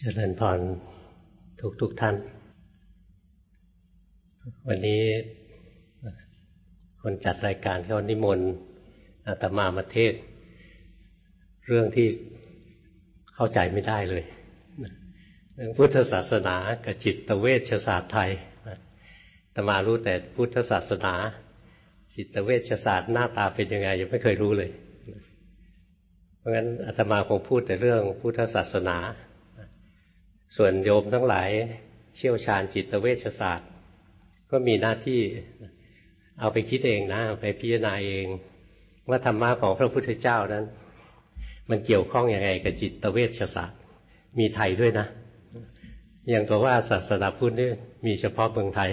เจริญพรทุกทุกท่าน วันนี้คนจัดรายการเขานิมนต์อาตมามาเทศ เรื่องที่เข้าใจไม่ได้เลย เรื่องพุทธศาสนากับจิตเวชศาสตร์ไทยอาตมารู้แต่พุทธศาสนา จิตเวชศาสตร์หน้าตาเป็นยังไงยังไม่เคยรู้เลย เพราะงั้นอาตมาคงพูดแต่เรื่องพุทธศาสนา ส่วนโยมทั้งหลายเชี่ยวชาญจิตเวชศาสตร์ ก็มีหน้าที่เอาไปคิดเองนะไปพิจารณาเอง ว่าธรรมะของพระพุทธเจ้านั้น มันเกี่ยวข้องอยังไงกับจิตเวชศาสตร์ มีไทยด้วยนะ อย่างตัวว่าศาสนาพุทธนี่มีเฉพาะเมืองไทย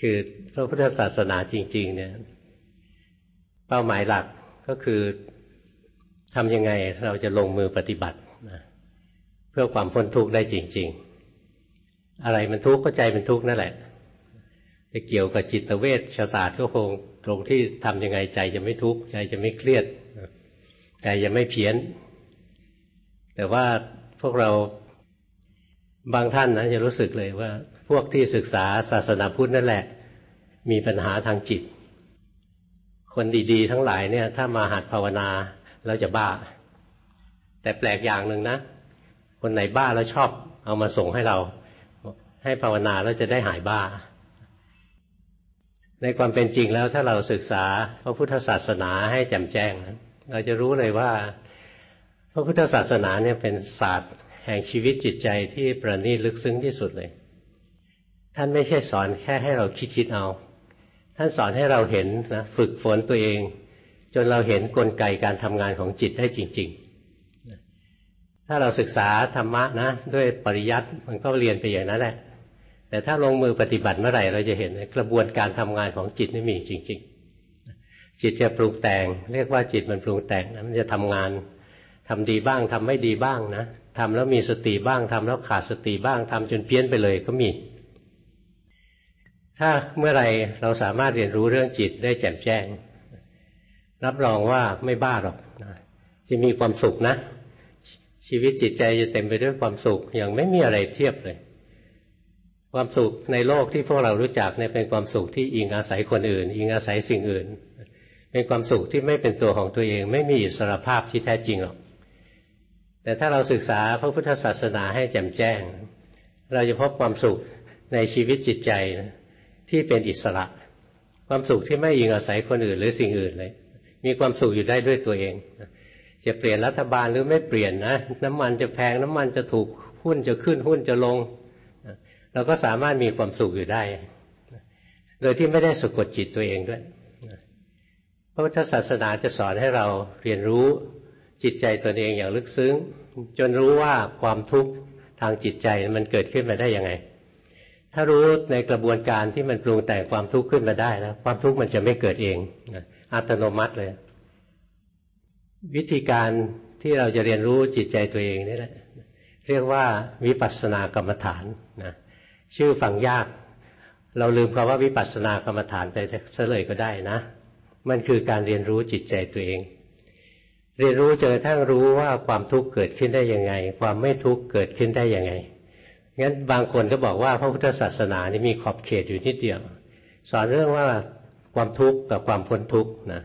คือพระพุทธศาสนาจริง ๆ เนี่ย เป้าหมายหลักก็คือทำยังไงเราจะลงมือปฏิบัตินะ เพื่อความพ้นทุกข์ได้จริง ๆ อะไรมันทุกข์ก็ใจเป็นทุกข์นั่นแหละจะเกี่ยวกับจิตเวชศาสตร์ก็คงตรงที่ทำยังไงใจจะไม่ทุกข์ใจจะไม่เครียดใจจะไม่เพี้ยน แต่ว่าพวกเราบางท่านนะจะรู้สึกเลยว่า พวกที่ศึกษาศาสนาพุทธนั่นแหละ มีปัญหาทางจิต คนดีๆ ทั้งหลายเนี่ย ถ้ามาหัดภาวนาแล้วจะบ้า แต่แปลกอย่างหนึ่งนะ คนไหนบ้าแล้วชอบ เอามาส่งให้เรา ให้ภาวนาแล้วจะได้หายบ้า ในความเป็นจริงแล้วถ้าเราศึกษาพระพุทธศาสนาให้แจ่มแจ้ง เราจะรู้เลยว่า พระพุทธศาสนาเนี่ยเป็นศาสตร์แห่งชีวิตจิตใจที่ประณีตลึกซึ้งที่สุดเลย ท่านไม่ใช่สอนแค่ให้เราคิดคิดเอา ท่านสอนให้เราเห็นนะฝึกฝนตัวเอง จนเราเห็นนกลไกการทำงานของจิตได้จริง ๆ ถ้าเราศึกษาธรรมะนะด้วยปริยัติมันก็เรียนไปอย่างนั้นแหละ แต่ถ้าลงมือปฏิบัติเมื่อไหร่เราจะเห็นกระบวนการทำงานของจิตนี่มีจริง ๆ จิตจะปรุงแต่ง เรียกว่าจิตมันปรุงแต่งนะมันจะทำงานทำดีบ้างทำไม่ดีบ้างนะทำแล้วมีสติบ้างทำแล้วขาดสติบ้างทำจนเพี้ยนไปเลยก็มี ถ้าเมื่อไรเราสามารถเรียนรู้เรื่องจิตได้แจ่มแจ้ง รับรองว่าไม่บ้าหรอกจะมีความสุขนะ ชีวิตจิตใจจะเต็มไปด้วยความสุขอย่างไม่มีอะไรเทียบเลย ความสุขในโลกที่พวกเรารู้จักเนี่ยเป็นความสุขที่อิงอาศัยคนอื่น อิงอาศัยสิ่งอื่น เป็นความสุขที่ไม่เป็นตัวของตัวเอง ไม่มีอิสรภาพที่แท้จริงหรอก แต่ถ้าเราศึกษาพระพุทธศาสนาให้แจ่มแจ้ง เราจะพบความสุขในชีวิตจิตใจที่เป็นอิสระ ความสุขที่ไม่อิงอาศัยคนอื่น หรือสิ่งอื่นเลย มีความสุขอยู่ได้ด้วยตัวเอง จะเปลี่ยนรัฐบาลหรือไม่เปลี่ยนนะน้ำมันจะแพงน้ำมันจะถูกหุ้นจะขึ้นหุ้นจะลงเราก็สามารถมีความสุขอยู่ได้ โดยที่ไม่ได้สะกดจิตตัวเองด้วยพระพุทธศาสนาจะสอนให้เราเรียนรู้จิตใจตนเองอย่างลึกซึ้ง จนรู้ว่าความทุกข์ทางจิตใจมันเกิดขึ้นมาได้ยังไง ถ้ารู้ในกระบวนการที่มันปรุงแต่งความทุกข์ขึ้นมาได้แล้วความทุกข์มันจะไม่เกิดเองอัตโนมัติเลย วิธีการที่เราจะเรียนรู้จิตใจตัวเองนี่แหละเรียกว่าวิปัสสนากรรมฐานนะชื่อฟังยาก เราลืมคำว่าวิปัสสนากรรมฐานไปซะเลยก็ได้นะ มันคือการเรียนรู้จิตใจตัวเอง เรียนรู้จนกระทั่งรู้ว่าความทุกข์เกิดขึ้นได้ยังไง ความไม่ทุกข์เกิดขึ้นได้ยังไงงั้นบางคนก็บอกว่าพระพุทธศาสนานี่มีขอบเขตอยู่นิดเดียว สอนเรื่องว่าความทุกข์กับความพ้นทุกข์นะ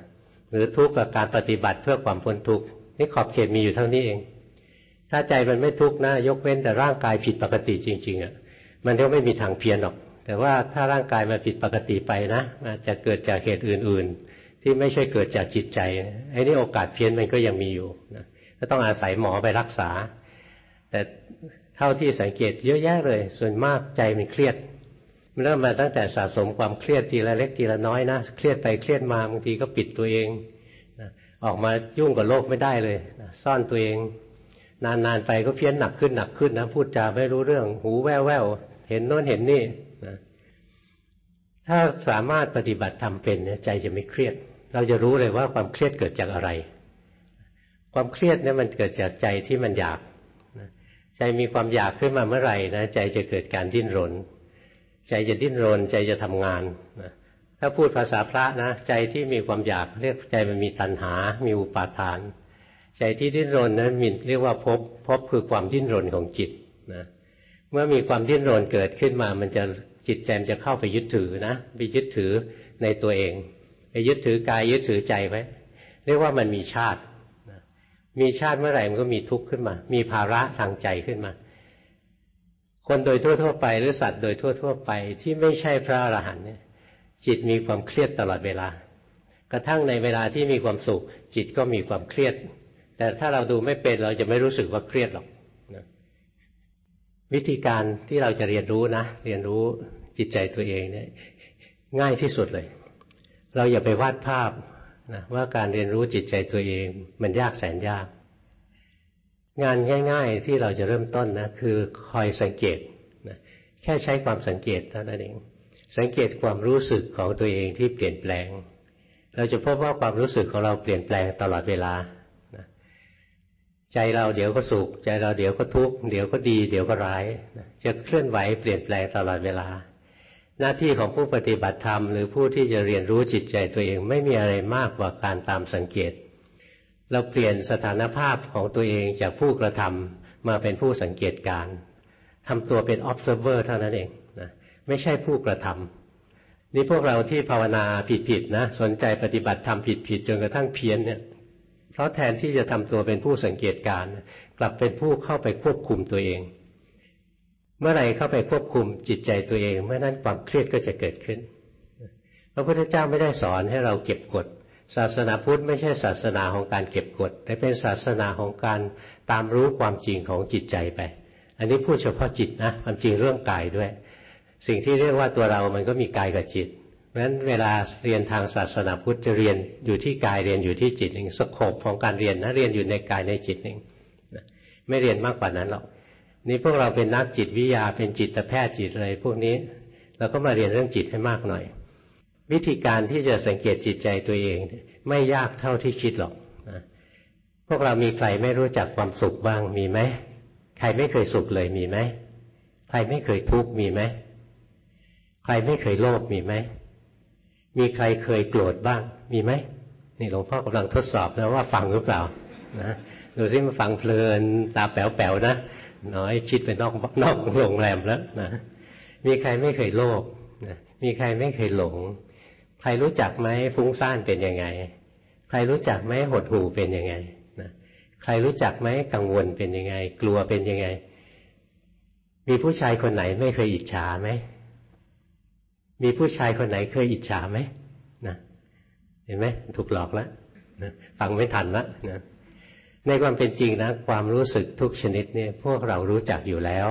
หรือทุกข์กับการปฏิบัติเพื่อความพ้นทุกข์นี่ขอบเขตมีอยู่เท่านี้เอง ถ้าใจมันไม่ทุกข์นะยกเว้นแต่ร่างกายผิดปกติจริง ๆอะมันก็ไม่มีทางเพี้ยนหรอก แต่ว่าถ้าร่างกายมันผิดปกติไปนะอาจจะเกิดจากเหตุอื่น ๆ ที่ไม่ใช่เกิดจากจิตใจไอ้นี่โอกาสเพี้ยนมันก็ยังมีอยู่นะก็ต้องอาศัยหมอไปรักษา แต่เท่าที่สังเกตเยอะแยะเลย ส่วนมากใจมันเครียด เริ่มมาตั้งแต่สะสมความเครียดทีละเล็กทีละน้อยนะเครียดไปเครียดมาบางทีก็ปิดตัวเองออกมายุ่งกับโลกไม่ได้เลยซ่อนตัวเอง นานๆไปก็เพี้ยนหนักขึ้นหนักขึ้นนะพูดจาไม่รู้เรื่องหูแว่วแววเห็นโน้นเห็นนี่นะถ้าสามารถปฏิบัติทำเป็นใจจะไม่เครียด เราจะรู้เลยว่าความเครียดเกิดจากอะไร ความเครียดเนี่ยมันเกิดจากใจที่มันอยากใจมีความอยากขึ้นมาเมื่อไหร่นะใจจะเกิดการดิ้นรน ใจจะดิ้นรน ใจจะทำงานนะถ้าพูดภาษาพระนะใจที่มีความอยากเรียกใจมันมีตัณหา มีอุปาทาน ใจที่ดิ้นรนนั้นมีเรียกว่าพบพบคือความดิ้นรนของจิตนะเมื่อมีความดิ้นรนเกิดขึ้นมา มันจะจิตใจมันจะเข้าไปยึดถือนะไปยึดถือในตัวเอง ไปยึดถือกายยึดถือใจไว้เรียกว่ามันมีชาติมีชาติเมื่อไหร่มันก็มีทุกข์ขึ้นมา มีภาระทางใจขึ้นมา คนโดยทั่วๆไป หรือสัตว์โดยทั่วๆไปที่ไม่ใช่พระอรหันต์เนี่ยจิตมีความเครียดตลอดเวลา กระทั่งในเวลาที่มีความสุข จิตก็มีความเครียด แต่ถ้าเราดูไม่เป็นเราจะไม่รู้สึกว่าเครียดหรอกนะวิธีการที่เราจะเรียนรู้นะ เรียนรู้จิตใจตัวเองเนี่ยง่ายที่สุดเลย เราอย่าไปวาดภาพนะว่าการเรียนรู้จิตใจตัวเอง มันยากแสนยาก งานง่าย ๆ ที่เราจะเริ่มต้นนะคือคอยสังเกตนะแค่ใช้ความสังเกตเท่านั้นเอง สังเกตความรู้สึกของตัวเองที่เปลี่ยนแปลง เราจะพบว่าความรู้สึกของเราเปลี่ยนแปลงตลอดเวลาใจเราเดี๋ยวก็สุข ใจเราเดี๋ยวก็ทุกข์เดี๋ยวก็ดี เดี๋ยวก็ร้ายจะเคลื่อนไหวเปลี่ยนแปลงตลอดเวลา หน้าที่ของผู้ปฏิบัติธรรม หรือผู้ที่จะเรียนรู้จิตใจตัวเองไม่มีอะไรมากกว่าการตามสังเกต เราเปลี่ยนสถานภาพของตัวเองจากผู้กระทำมาเป็นผู้สังเกตการทำตัวเป็น observer เท่านั้นเองนะไม่ใช่ผู้กระทำนี่พวกเราที่ภาวนาผิดๆนะสนใจปฏิบัติทำผิดๆจนกระทั่งเพี้ยนเนี่ยเพราะแทนที่จะทำตัวเป็นผู้สังเกตการกลับเป็นผู้เข้าไปควบคุมตัวเอง เมื่อไรเข้าไปควบคุมจิตใจตัวเอง เมื่อนั้นความเครียดก็จะเกิดขึ้นพระพุทธเจ้าไม่ได้สอนให้เราเก็บกด ศาสนาพุทธไม่ใช่ศาสนาของการเก็บกด แต่เป็นศาสนาของการตามรู้ความจริงของจิตใจไป อันนี้พูดเฉพาะจิตนะความจริงเรื่องกายด้วย สิ่งที่เรียกว่าตัวเรามันก็มีกายกับจิตเพราะฉะนั้นเวลาเรียนทางศาสนาพุทธจะเรียนอยู่ที่กายเรียนอยู่ที่จิตเองสโคบของการเรียนนะเรียนอยู่ในกายในจิตเองไม่เรียนมากกว่านั้นหรอกนี่พวกเราเป็นนักจิตวิทยาเป็นจิตแพทย์จิตอะไรพวกนี้เราก็มาเรียนเรื่องจิตให้มากหน่อย วิธีการที่จะสังเกตจิตใจตัวเอง ไม่ยากเท่าที่คิดหรอกพวกเรามีใครไม่รู้จักความสุขบ้างมีไหมใครไม่เคยสุขเลยมีไหมใครไม่เคยทุกข์มีไหมใครไม่เคยโลภมีไหมมีใครเคยโกรธบ้าง มีไหมนี่หลวงพ่อกำลังทดสอบนะว่าฟังหรือเปล่านะดูซิมาฟังเพลินตาแป๋วๆนะน้อยคิดไปนอกนอกโรงแรมแล้วนะมีใครไม่เคยโลภนะมีใครไม่เคยหลง ใครรู้จักไหมฟุ้งซ่านเป็นยังไง ใครรู้จักไหมหดหู่เป็นยังไงนะใครรู้จักไหมกังวลเป็นยังไง กลัวเป็นยังไง มีผู้ชายคนไหนไม่เคยอิจฉาไหมมีผู้ชายคนไหนเคยอิจฉาไหมนะเห็นไหมถูกหลอกแล้วนะฟังไม่ทันละนะในความเป็นจริงนะ ความรู้สึกทุกชนิดเนี่ยพวกเรารู้จักอยู่แล้ว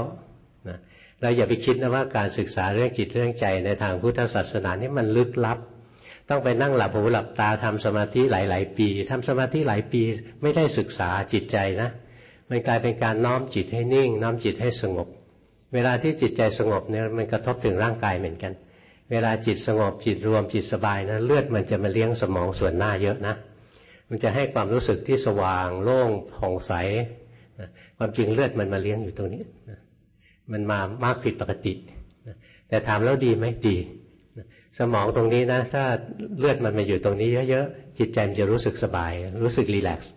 นะเราอย่าไปคิดนะว่าการศึกษาเรื่องจิตเรื่องใจในทางพุทธศาสนานี่มันลึกลับ ต้องไปนั่งหลับหูหลับตาทำสมาธิหลาย ๆ ปีทำสมาธิหลายปีไม่ได้ศึกษาจิตใจนะมันกลายเป็นการน้อมจิตให้นิ่ง น้อมจิตให้สงบ เวลาที่จิตใจสงบเนี่ยมันกระทบถึงร่างกายเหมือนกัน เวลาจิตสงบจิตรวมจิตสบายนะเลือดมันจะมาเลี้ยงสมองส่วนหน้าเยอะนะ มันจะให้ความรู้สึกที่สว่างโล่งผ่องใสความจริงเลือดมันมาเลี้ยงอยู่ตรงนี้มันมามากผิดปกติแต่ถามแล้วดีไหมดี สมองตรงนี้นะ ถ้าเลือดมันมาอยู่ตรงนี้เยอะๆจิตใจมันจะรู้สึกสบาย รู้สึกรีแลกซ์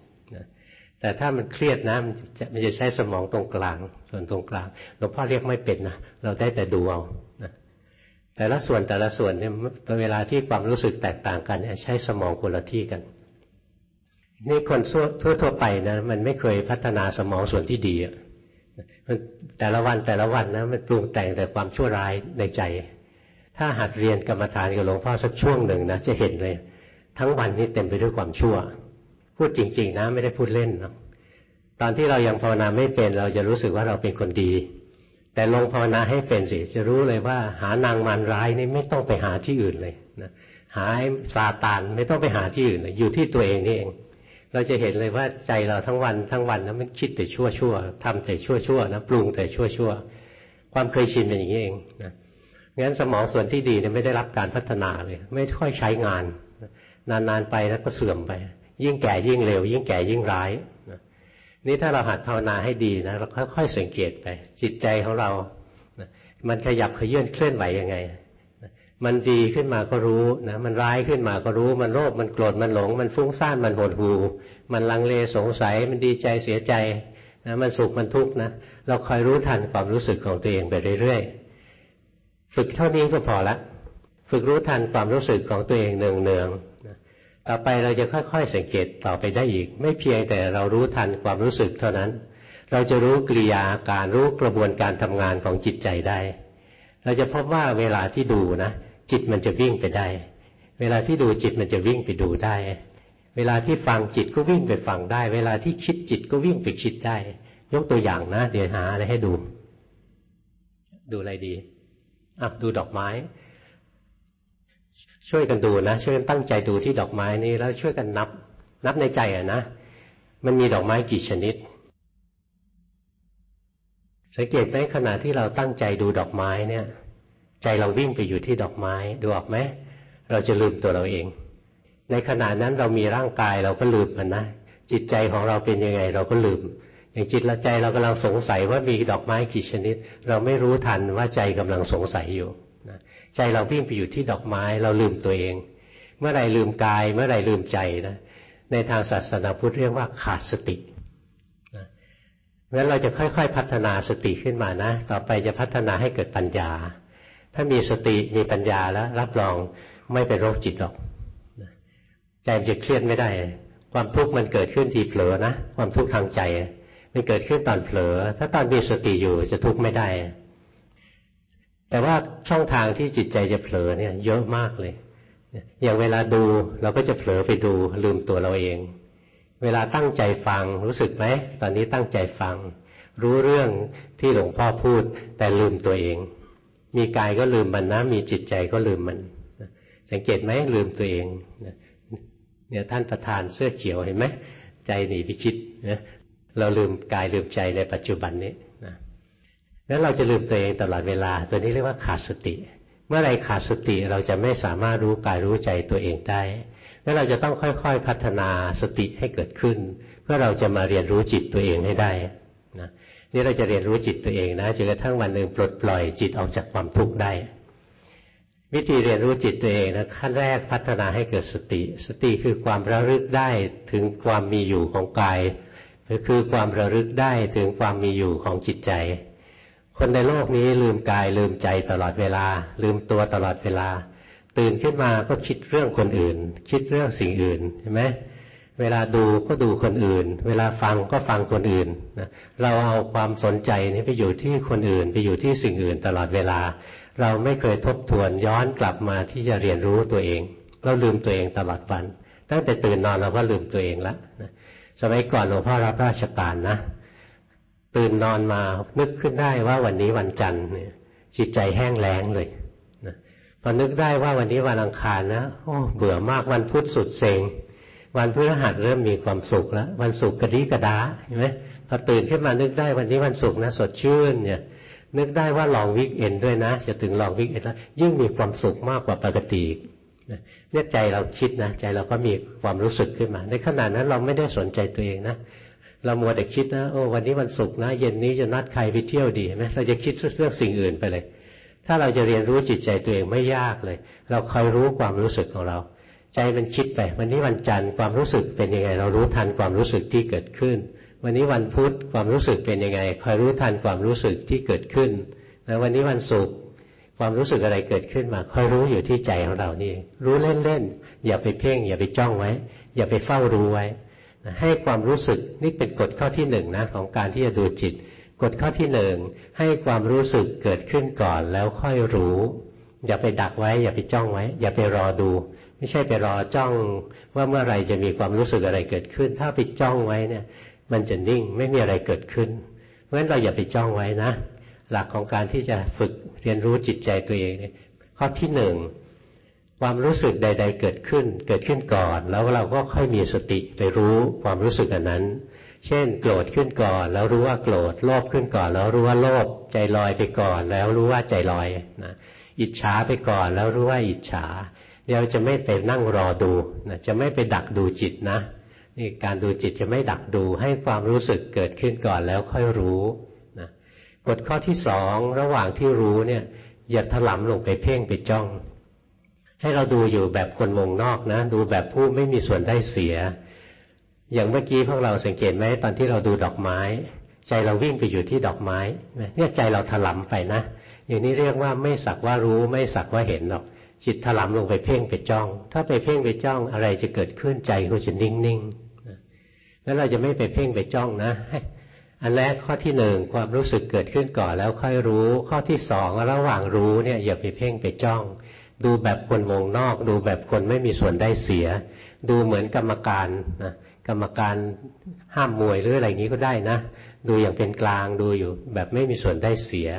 แต่ถ้ามันเครียดนะมันจะมันจะใช้สมองตรงกลาง ส่วนตรงกลางหลวงพ่อเรียกไม่เป็นนะเราได้แต่ดูเอาแต่ละส่วนแต่ละส่วนเนี่ยเวลาที่ความรู้สึกแตกต่างกันใช้สมองคนละที่กัน นี่คนทั่วทั่วไปนะมันไม่เคยพัฒนาสมองส่วนที่ดีอะแต่ละวันแต่ละวันนะมันปรุงแต่งแต่ความชั่วร้ายในใจ ถ้าหัดเรียนกรรมฐานกับหลวงพ่อสักช่วงหนึ่งนะจะเห็นเลย ทั้งวันนี้เต็มไปด้วยความชั่ว พูดจริง ๆ นะ ไม่ได้พูดเล่นนะตอนที่เรายังภาวนาไม่เป็นเราจะรู้สึกว่าเราเป็นคนดี แต่ลงภาวนาให้เป็นสิจะรู้เลยว่า หานางมันร้ายนี่ไม่ต้องไปหาที่อื่นเลยนะหาซาตานไม่ต้องไปหาที่อื่นเลยอยู่ที่ตัวเองนี่เอง เราจะเห็นเลยว่าใจเราทั้งวันทั้งวันนะมันคิดแต่ชั่วชั่วทำแต่ชั่วชั่วนะปรุงแต่ชั่วชั่วความเคยชินเป็นอย่างนี้เองนะ งั้นสมองส่วนที่ดีเนี่ยไม่ได้รับการพัฒนาเลย ไม่ค่อยใช้งาน นานๆไปแล้วก็เสื่อมไป ยิ่งแก่ยิ่งเร็ว ยิ่งแก่ยิ่งร้ายนี่ถ้าเราหัดภาวนาให้ดีนะเราค่อยๆสังเกตไป จิตใจของเรา มันขยับขยื่นเคลื่อนไหวยังไง มันดีขึ้นมาก็รู้นะมันร้ายขึ้นมาก็รู้ มันโลภมันโกรธมันหลง มันฟุ้งซ่านมันหดหูมันลังเลสงสัย มันดีใจเสียใจนะมันสุขมันทุกข์นะเราคอยรู้ทันความรู้สึกของตัวเองไปเรื่อยๆ ฝึกเท่านี้ก็พอละฝึกรู้ทันความรู้สึกของตัวเองเนืองๆต่อไปเราจะค่อยๆสังเกตต่อไปได้อีก ไม่เพียงแต่เรารู้ทันความรู้สึกเท่านั้น เราจะรู้กิริยาการรู้กระบวนการทำงานของจิตใจได้ เราจะพบว่าเวลาที่ดูนะ จิตมันจะวิ่งไปได้ เวลาที่ดูจิตมันจะวิ่งไปดูได้ เวลาที่ฟังจิตก็วิ่งไปฟังได้ เวลาที่คิดจิตก็วิ่งไปคิดได้ ยกตัวอย่างนะ เดี๋ยวหาอะไรให้ดู ดูอะไรดี อะดูดอกไม้ ช่วยกันดูนะช่วยกันตั้งใจดูที่ดอกไม้นี้แล้วช่วยกันนับ นับในใจอะนะมันมีดอกไม้กี่ชนิด สังเกตไหมขณะที่เราตั้งใจดูดอกไม้เนี่ย ใจเราวิ่งไปอยู่ที่ดอกไม้ดูออกไหมเราจะลืมตัวเราเอง ในขณะนั้นเรามีร่างกายเราก็ลืมมันนะจิตใจของเราเป็นยังไงเราก็ลืม อย่างจิตละใจเรากำลังสงสัยว่ามีดอกไม้กี่ชนิด เราไม่รู้ทันว่าใจกำลังสงสัยอยู่ใจเราวิ่งไปอยู่ที่ดอกไม้เราลืมตัวเอง เมื่อไรลืมกาย เมื่อไรลืมใจนะในทางศาสนาพุทธเรียกว่าขาดสตินะงั้นเราจะค่อยๆ พัฒนาสติขึ้นมานะ ต่อไปจะพัฒนาให้เกิดปัญญา ถ้ามีสติมีปัญญาแล้ว รับรองไม่เป็นโรคจิตหรอกใจมันจะเครียดไม่ได้ ความทุกข์มันเกิดขึ้นทีเผลอนะ ความทุกข์ทางใจ มันเกิดขึ้นตอนเผลอ ถ้าตอนมีสติอยู่จะทุกข์ไม่ได้ แต่ว่าช่องทางที่จิตใจจะเผลอเนี่ย เยอะมากเลย อย่างเวลาดูเราก็จะเผลอไปดูลืมตัวเราเอง เวลาตั้งใจฟังรู้สึกไหมตอนนี้ตั้งใจฟัง รู้เรื่องที่หลวงพ่อพูด แต่ลืมตัวเอง มีกายก็ลืมมันนะ มีจิตใจก็ลืมมันสังเกตไหมลืมตัวเองเนี่ยท่านประธานเสื้อเขียวเห็นไหมใจหนีไปคิดนะ เราลืมกายลืมใจในปัจจุบันนี้นะนั้นเราจะลืมตัวเองตลอดเวลา ตัวนี้เรียกว่าขาดสติ เมื่อไรขาดสติเราจะไม่สามารถรู้กายรู้ใจตัวเองได้นั้นเราจะต้องค่อยๆพัฒนาสติให้เกิดขึ้น เพื่อเราจะมาเรียนรู้จิตตัวเองให้ได้นะนี่เราจะเรียนรู้จิตตัวเองนะจนกระทั่งวันหนึ่งปลดปล่อยจิตออกจากความทุกข์ได้วิธีเรียนรู้จิตตัวเองนะขั้นแรกพัฒนาให้เกิดสติ สติคือความระลึกได้ถึงความมีอยู่ของกาย คือความระลึกได้ถึงความมีอยู่ของจิตใจ คนในโลกนี้ลืมกายลืมใจตลอดเวลา ลืมตัวตลอดเวลา ตื่นขึ้นมาก็คิดเรื่องคนอื่น คิดเรื่องสิ่งอื่นใช่ไหมเวลาดูก็ดูคนอื่น เวลาฟังก็ฟังคนอื่นนะเราเอาความสนใจนี้ไปอยู่ที่คนอื่น ไปอยู่ที่สิ่งอื่นตลอดเวลา เราไม่เคยทบทวนย้อนกลับมาที่จะเรียนรู้ตัวเอง เราลืมตัวเองตลอดวัน ตั้งแต่ตื่นนอนเราก็ลืมตัวเองแล้วนะ สมัยก่อนหลวงพ่อรับราชการนะ ตื่นนอนมานึกขึ้นได้ว่าวันนี้วันจันทร์เนี่ยจิตใจแห้งแล้งเลยนะพอนึกได้ว่าวันนี้วันอังคารนะโอ้เบื่อมากวันพุธสุดเซ็งวันพฤหัสเริ่มมีความสุขแล้ว วันศุกร์กระดีกระดาเห็นไหมพอตื่นขึ้นมานึกได้วันนี้วันศุกร์นะสดชื่นเนี่ย นึกได้ว่าลองวิกเอนด้วยนะ จะถึงลองวิกเอนแล้วยิ่งมีความสุขมากกว่าปกติ เนี่ยใจเราคิดนะใจเราก็มีความรู้สึกขึ้นมา ในขณะนั้นเราไม่ได้สนใจตัวเองนะเรามัวแต่คิดนะโอ้วันนี้วันศุกร์นะ เย็นนี้จะนัดใครไปเที่ยวดีไหมเราจะคิดเรื่องสิ่งอื่นไปเลย ถ้าเราจะเรียนรู้จิตใจตัวเองไม่ยากเลย เราคอยรู้ความรู้สึกของเรา ใจมันคิดไป วันนี้วันจันทร์ความรู้สึกเป็นยังไง เรารู้ทันความรู้สึกที่เกิดขึ้น วันนี้วันพุธความรู้สึกเป็นยังไงคอยรู้ทันความรู้สึกที่เกิดขึ้นนะวันนี้วันศุกร์ ความรู้สึกอะไรเกิดขึ้นมาคอยรู้อยู่ที่ใจของเรานี่รู้เล่นๆอย่าไปเพ่ง อย่าไปจ้องไว้ อย่าไปเฝ้ารู้ไว้ให้ความรู้สึกนี่เป็นกฎข้อที่หนึ่งนะของการที่จะดูจิตกฎข้อที่หนึ่งให้ความรู้สึกเกิดขึ้นก่อนแล้วค่อยรู้ อย่าไปดักไว้ อย่าไปจ้องไว้ อย่าไปรอดู ไม่ใช่ไปรอจ้องว่าเมื่อไรจะมีความรู้สึกอะไรเกิดขึ้น ถ้าไปจ้องไว้เนี่ย มันจะนิ่งไม่มีอะไรเกิดขึ้นเพราะฉะนั้นเราอย่าไปจ้องไว้นะ หลักของการที่จะฝึกเรียนรู้จิตใจตัวเองเนี่ยข้อที่หนึ่งความรู้สึกใด ๆ เกิดขึ้น เกิดขึ้นก่อน แล้วเราก็ค่อยมีสติไปรู้ความรู้สึกอันนั้น เช่น โกรธขึ้นก่อน แล้วรู้ว่าโกรธโลภขึ้นก่อน แล้วรู้ว่าโลภใจลอยไปก่อน แล้วรู้ว่าใจลอยนะอิจฉาไปก่อน แล้วรู้ว่าอิจฉาเราจะไม่ไปนั่งรอดูนะจะไม่ไปดักดูจิตนะนี่การดูจิตจะไม่ดักดูให้ความรู้สึกเกิดขึ้นก่อนแล้วค่อยรู้ กฎข้อที่สองระหว่างที่รู้เนี่ย อย่าถลำลงไปเพ่งไปจ้อง ให้เราดูอยู่แบบคนวงนอกนะ ดูแบบผู้ไม่มีส่วนได้เสีย อย่างเมื่อกี้พวกเราสังเกตไหมตอนที่เราดูดอกไม้ ใจเราวิ่งไปอยู่ที่ดอกไม้เนี่ยใจเราถลำไปนะอย่างนี้เรียกว่าไม่สักว่ารู้ไม่สักว่าเห็นหรอกจิตถลำลงไปเพ่งไปจ้อง ถ้าไปเพ่งไปจ้องอะไรจะเกิดขึ้นใจก็จะนิ่งๆแล้วเราจะไม่ไปเพ่งไปจ้องนะ อันแรกข้อที่หนึ่งความรู้สึกเกิดขึ้นก่อนแล้วค่อยรู้ ข้อที่สองระหว่างรู้เนี่ยอย่าไปเพ่งไปจ้อง ดูแบบคนวงนอก ดูแบบคนไม่มีส่วนได้เสีย ดูเหมือนกรรมการนะกรรมการห้ามมวยหรืออะไรอย่างนี้ก็ได้นะ ดูอย่างเป็นกลางดูอยู่แบบไม่มีส่วนได้เสีย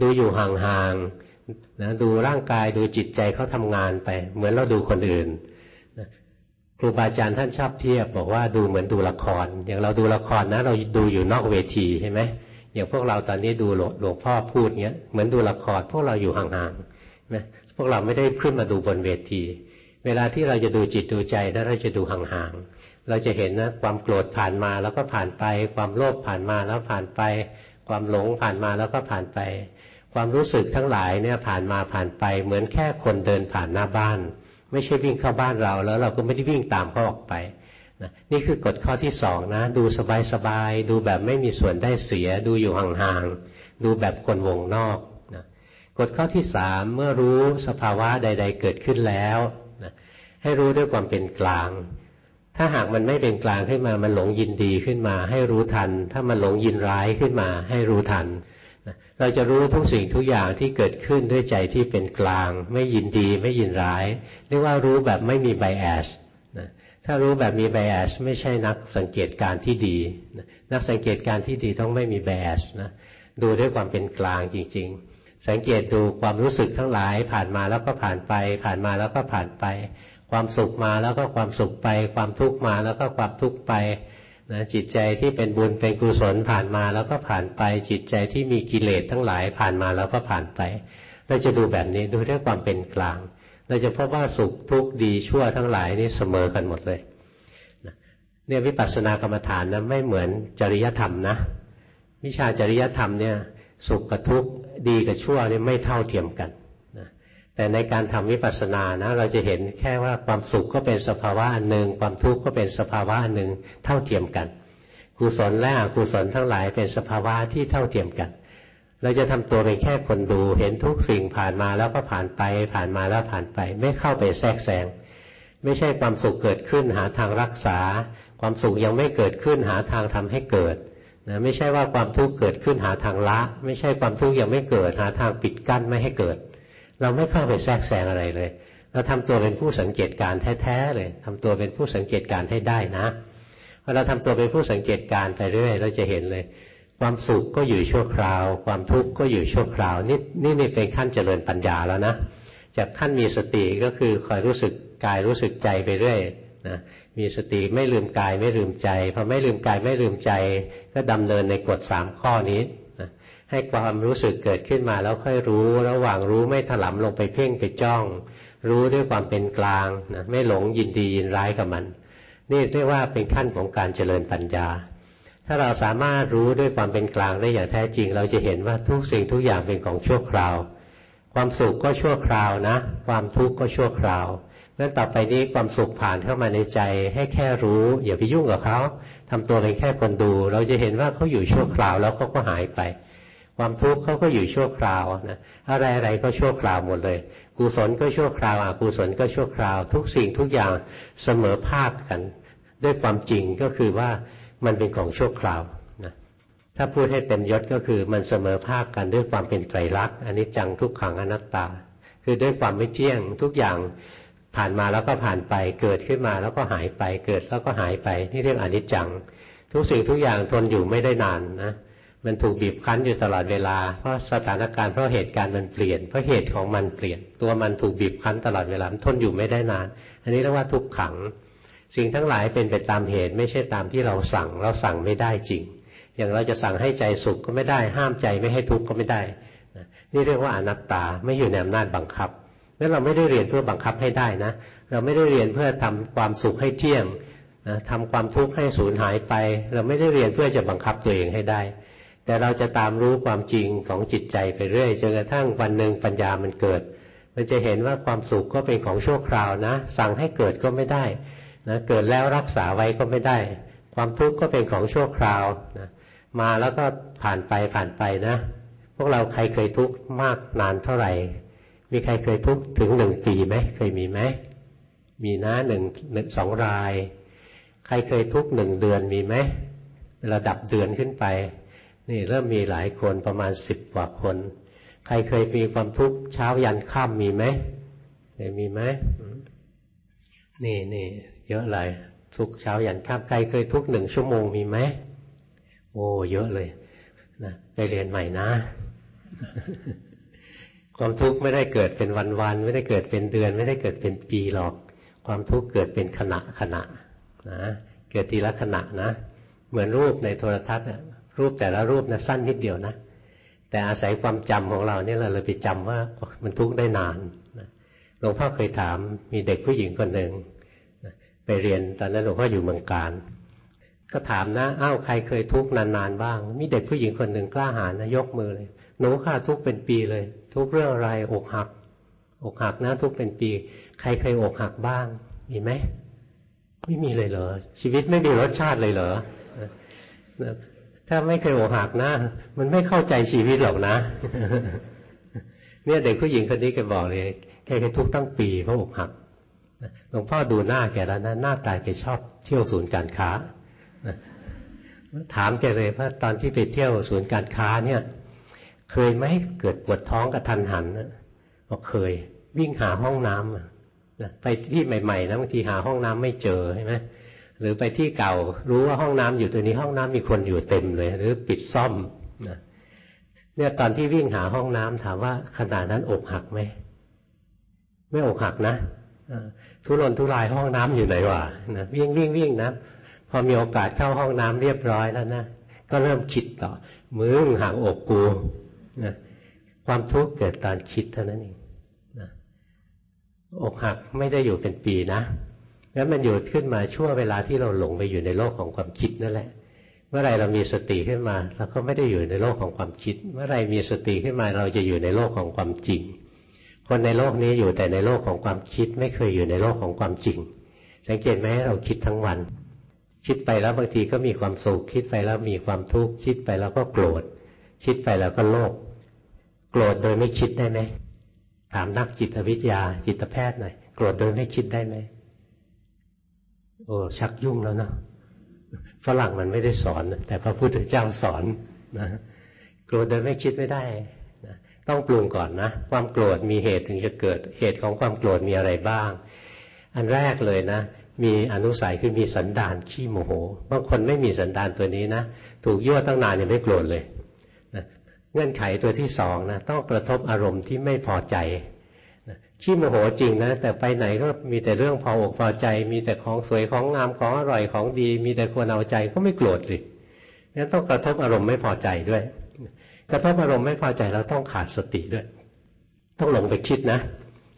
ดูอยู่ห่างๆนะดูร่างกายดูจิตใจเขาทำงานไป เหมือนเราดูคนอื่น ครูบาอาจารย์ท่านชอบเทียบ บอกว่าดูเหมือนดูละคร อย่างเราดูละครนะ เราดูอยู่นอกเวทีใช่ไหมอย่างพวกเราตอนนี้ดูหลวงพ่อพูดเงี้ยเหมือนดูละครพวกเราอยู่ห่างๆนะพวกเราไม่ได้ขึ้นมาดูบนเวที เวลาที่เราจะดูจิตดูใจนะเราจะดูห่างๆเราจะเห็นนะความโกรธผ่านมาแล้วก็ผ่านไป ความโลภผ่านมาแล้วผ่านไป ความหลงผ่านมาแล้วก็ผ่านไป ความรู้สึกทั้งหลายเนี่ยผ่านมาผ่านไป เหมือนแค่คนเดินผ่านหน้าบ้าน ไม่ใช่วิ่งเข้าบ้านเราแล้ว เราก็ไม่ได้วิ่งตามเขาออกไปนะนี่คือกฎข้อที่สองนะ ดูสบายๆดูแบบไม่มีส่วนได้เสีย ดูอยู่ห่างๆดูแบบคนวงนอกนะกฎข้อที่สามเมื่อรู้สภาวะใด ๆ เกิดขึ้นแล้วนะให้รู้ด้วยความเป็นกลาง ถ้าหากมันไม่เป็นกลางขึ้นมา มันหลงยินดีขึ้นมา ให้รู้ทัน ถ้ามันหลงยินร้ายขึ้นมา ให้รู้ทัน เราจะรู้ทุกสิ่งทุกอย่างที่เกิดขึ้นด้วยใจที่เป็นกลาง ไม่ยินดีไม่ยินร้ายเรียกว่ารู้แบบไม่มีไบแอสถ้ารู้แบบมีไบแอสไม่ใช่นักสังเกตการที่ดีนักสังเกตการที่ดีต้องไม่มีไบแอสนะดูด้วยความเป็นกลางจริง ๆ สังเกตดูความรู้สึกทั้งหลาย ผ่านมาแล้วก็ผ่านไป ผ่านมาแล้วก็ผ่านไป ความสุขมาแล้วก็ความสุขไป ความทุกข์มาแล้วก็ความทุกข์ไป นะจิตใจที่เป็นบุญเป็นกุศลผ่านมาแล้วก็ผ่านไป จิตใจที่มีกิเลสทั้งหลายผ่านมาแล้วก็ผ่านไป เราจะดูแบบนี้ดูด้วยความเป็นกลาง เราจะพบว่าสุขทุกข์ดีชั่วทั้งหลายนี่เสมอกันหมดเลยเนี่ยวิปัสสนากรรมฐานนะไม่เหมือนจริยธรรมนะ วิชาจริยธรรมเนี่ย สุขกับทุกข์ดีกับชั่วนี่ไม่เท่าเทียมกัน แต่ในการทำวิปัสสนานะเราจะเห็นแค่ว่าความสุขก็เป็นสภาวะอันหนึ่งความทุกข์ก็เป็นสภาวะอันหนึ่งเท่าเทียมกันกุศลและอกุศลทั้งหลายเป็นสภาวะที่เท่าเทียมกัน เราจะทำตัวเป็นแค่คนดู เห็นทุกสิ่งผ่านมาแล้วก็ผ่านไป ผ่านมาแล้วผ่านไป ไม่เข้าไปแทรกแซงไม่ใช่ความสุขเกิดขึ้นหาทางรักษา ความสุขยังไม่เกิดขึ้นหาทางทำให้เกิดนะไม่ใช่ว่าความทุกข์เกิดขึ้นหาทางละ ไม่ใช่ความทุกข์ยังไม่เกิดหาทางปิดกั้นไม่ให้เกิด เราไม่เข้าไปแทรกแซงอะไรเลย เราทำตัวเป็นผู้สังเกตการแท้ๆเลยทำตัวเป็นผู้สังเกตการให้ได้นะพอเราทำตัวเป็นผู้สังเกตการไปเรื่อย เราจะเห็นเลย ความสุขก็อยู่ชั่วคราว ความทุกข์ก็อยู่ชั่วคราว นี่นี่นี่เป็นขั้นเจริญปัญญาแล้วนะจากขั้นมีสติก็คือคอยรู้สึกกายรู้สึกใจไปเรื่อยนะมีสติไม่ลืมกายไม่ลืมใจพอไม่ลืมกายไม่ลืมใจ ก็ดำเนินในกฎสามข้อนี้ ให้ความรู้สึกเกิดขึ้นมาแล้วค่อยรู้ ระหว่างรู้ไม่ถลำลงไปเพ่งไปจ้อง รู้ด้วยความเป็นกลางนะไม่หลงยินดียินร้ายกับมัน นี่เรียกว่าเป็นขั้นของการเจริญปัญญา ถ้าเราสามารถรู้ด้วยความเป็นกลางได้อย่างแท้จริง เราจะเห็นว่าทุกสิ่งทุกอย่างเป็นของชั่วคราว ความสุขก็ชั่วคราวนะ ความทุกข์ก็ชั่วคราวนั้นต่อไปนี้ความสุขผ่านเข้ามาในใจ ให้แค่รู้อย่าไปยุ่งกับเขาทำตัวเป็นแค่คนดู เราจะเห็นว่าเขาอยู่ชั่วคราวแล้วเขาก็หายไป ความทุกข์เขาก็อยู่ชั่วคราวนะอะไรอะไรก็ชั่วคราวหมดเลย กุศลก็ชั่วคราวอกุศลก็ชั่วคราว ทุกสิ่งทุกอย่างเสมอภาคกัน ด้วยความจริงก็คือว่ามันเป็นของชั่วคราวนะถ้าพูดให้เต็มยศก็คือมันเสมอภาคกันด้วยความเป็นไตรลักษณ์อันนี้จังทุกขังอนัตตา คือด้วยความไม่เที่ยงทุกอย่างผ่านมาแล้วก็ผ่านไปเกิดขึ้นมาแล้วก็หายไปเกิดแล้วก็หายไปนี่เรียกอนิจจัง ทุกสิ่งทุกอย่างทนอยู่ไม่ได้นานนะ มันถูกบีบคั้นอยู่ตลอดเวลา เพราะสถานการณ์เพราะเหตุการณ์มันเปลี่ยน เพราะเหตุของมันเปลี่ยน ตัวมันถูกบีบคั้นตลอดเวลาทนอยู่ไม่ได้นาน อันนี้เรียกว่าทุกขัง สิ่งทั้งหลายเป็นไปตามเหตุ ไม่ใช่ตามที่เราสั่ง เราสั่งไม่ได้จริง อย่างเราจะสั่งให้ใจสุขก็ไม่ได้ ห้ามใจไม่ให้ทุกข์ก็ไม่ได้ นี่เรียกว่าอนัตตา ไม่อยู่ในอำนาจบังคับนั้นเราไม่ได้เรียนเพื่อบังคับให้ได้นะ เราไม่ได้เรียนเพื่อทำความสุขให้เที่ยงนะทำความทุกข์ให้สูญหายไป เราไม่ได้เรียนเพื่อจะบังคับตัวเองให้ได้ แต่เราจะตามรู้ความจริงของจิตใจไปเรื่อยจนกระทั่งวันหนึ่งปัญญามันเกิด มันจะเห็นว่าความสุขก็เป็นของชั่วคราวนะ สั่งให้เกิดก็ไม่ได้นะเกิดแล้วรักษาไว้ก็ไม่ได้ ความทุกข์ก็เป็นของชั่วคราวนะมาแล้วก็ผ่านไปผ่านไปนะ พวกเราใครเคยทุกข์มากนานเท่าไหร่ มีใครเคยทุกข์ถึงหนึ่งปีไหมเคยมีไหมมีนะหนึ่งหนึ่งสองราย ใครเคยทุกข์หนึ่งเดือนมีไหมระดับเดือนขึ้นไป นี่เริ่มมีหลายคนประมาณสิบกว่าคน ใครเคยมีความทุกข์เช้ายันค่ำมีไหมเคยมีไหมนี่นี่เยอะเลยทุกเช้ายันค่ำใครเคยทุกหนึ่งชั่วโมงมีไหมโอ้เยอะเลยนะไปเรียนใหม่นะ ความทุกข์ไม่ได้เกิดเป็นวันๆไม่ได้เกิดเป็นเดือน ไม่ได้เกิดเป็นปีหรอก ความทุกข์เกิดเป็นขณะขณะนะเกิดทีละขณะนะ เหมือนรูปในโทรทัศน์ รูปแต่ละรูปนะสั้นนิดเดียวนะ แต่อาศัยความจำของเราเนี่ยเราเลยไปจำว่ามันทุกข์ได้นานหลวงพ่อเคยถามมีเด็กผู้หญิงคนหนึ่งไปเรียนตอนนั้นหลวงพ่ออยู่เมืองการ ก็ถามนะอ้าวใครเคยทุกข์นานๆบ้าง มีเด็กผู้หญิงคนหนึ่งกล้าหาญนะยกมือเลยหนูค่ะทุกข์เป็นปีเลย ทุกข์เรื่องอะไรอกหัก อกหักนะ ทุกข์เป็นปี ใครเคยอกหักบ้าง มีไหมไม่มีเลยเหรอชีวิตไม่มีรสชาติเลยเหรอ ถ้าไม่เคยอกหักนะ มันไม่เข้าใจชีวิตหรอกนะ เนี่ยเด็กผู้หญิงคนนี้แกบอกเลย แกเคยทุกข์ตั้งปีเพราะอกหักหลวงพ่อดูหน้าแกแล้วนะหน้าตาแกชอบเที่ยวศูนย์การค้าถามแกเลยว่าตอนที่ไปเที่ยวศูนย์การค้าเนี่ย เคยไหมเกิดปวดท้องกระทันหันบอกเคย วิ่งหาห้องน้ำไปที่ใหม่ๆนะบางทีหาห้องน้ำไม่เจอใช่ไหม หรือไปที่เก่า รู้ว่าห้องน้ำอยู่ตัวนี้ห้องน้ำมีคนอยู่เต็มเลย หรือปิดซ่อมนะเนี่ยตอนที่วิ่งหาห้องน้ำถามว่าขนาดนั้นอกหักไหมไม่อกหักนะทุรนทุรายห้องน้ำอยู่ไหนวะนะวิ่งวิ่งวิ่งนะพอมีโอกาสเข้าห้องน้ำเรียบร้อยแล้วนะก็เริ่มคิดต่อมึงห่างอกกูนะความทุกข์เกิดตอนคิดเท่านั้นเองนะอกหักไม่ได้อยู่เป็นปีนะ แล้วมันอยู่ขึ้นมาช่วงเวลาที่เราหลงไปอยู่ในโลกของความคิดนั่นแหละ เมื่อไรเรามีสติขึ้นมาเราก็ไม่ได้อยู่ในโลกของความคิด เมื่อไรมีสติขึ้นมาเราจะอยู่ในโลกของความจริง คนในโลกนี้อยู่แต่ในโลกของความคิด ไม่เคยอยู่ในโลกของความจริง สังเกตไหมเราคิดทั้งวัน คิดไปแล้วบางทีก็มีความสุขคิดไปแล้วมีความทุกข์คิดไปแล้วก็โกรธ คิดไปแล้วก็โลภโกรธโดยไม่คิดได้ไหมถามนักจิตวิทยาจิตแพทย์หน่อยโกรธโดยไม่คิดได้ไหม โอ้ชักยุ่งแล้วนะฝรั่งมันไม่ได้สอน แต่พระพุทธเจ้าสอนนะโกรธโดยไม่คิดไม่ได้นะต้องปรุงก่อนนะ ความโกรธมีเหตุถึงจะเกิดเหตุของความโกรธมีอะไรบ้าง อันแรกเลยนะ มีอนุสัยคือมีสันดานขี้โมโหบางคนไม่มีสันดานตัวนี้นะถูกยั่วตั้งนานยังไม่โกรธเลยนะเงื่อนไขตัวที่สองนะต้องกระทบอารมณ์ที่ไม่พอใจ ขี้โมโหจริงนะ แต่ไปไหนก็มีแต่เรื่องพออกพอใจ มีแต่ของสวยของงามของอร่อยของดี มีแต่ควรเอาใจก็ไม่โกรธเลยงั้นต้องกระทบอารมณ์ไม่พอใจด้วย กระทบอารมณ์ไม่พอใจเราต้องขาดสติด้วย ต้องหลงไปคิดนะ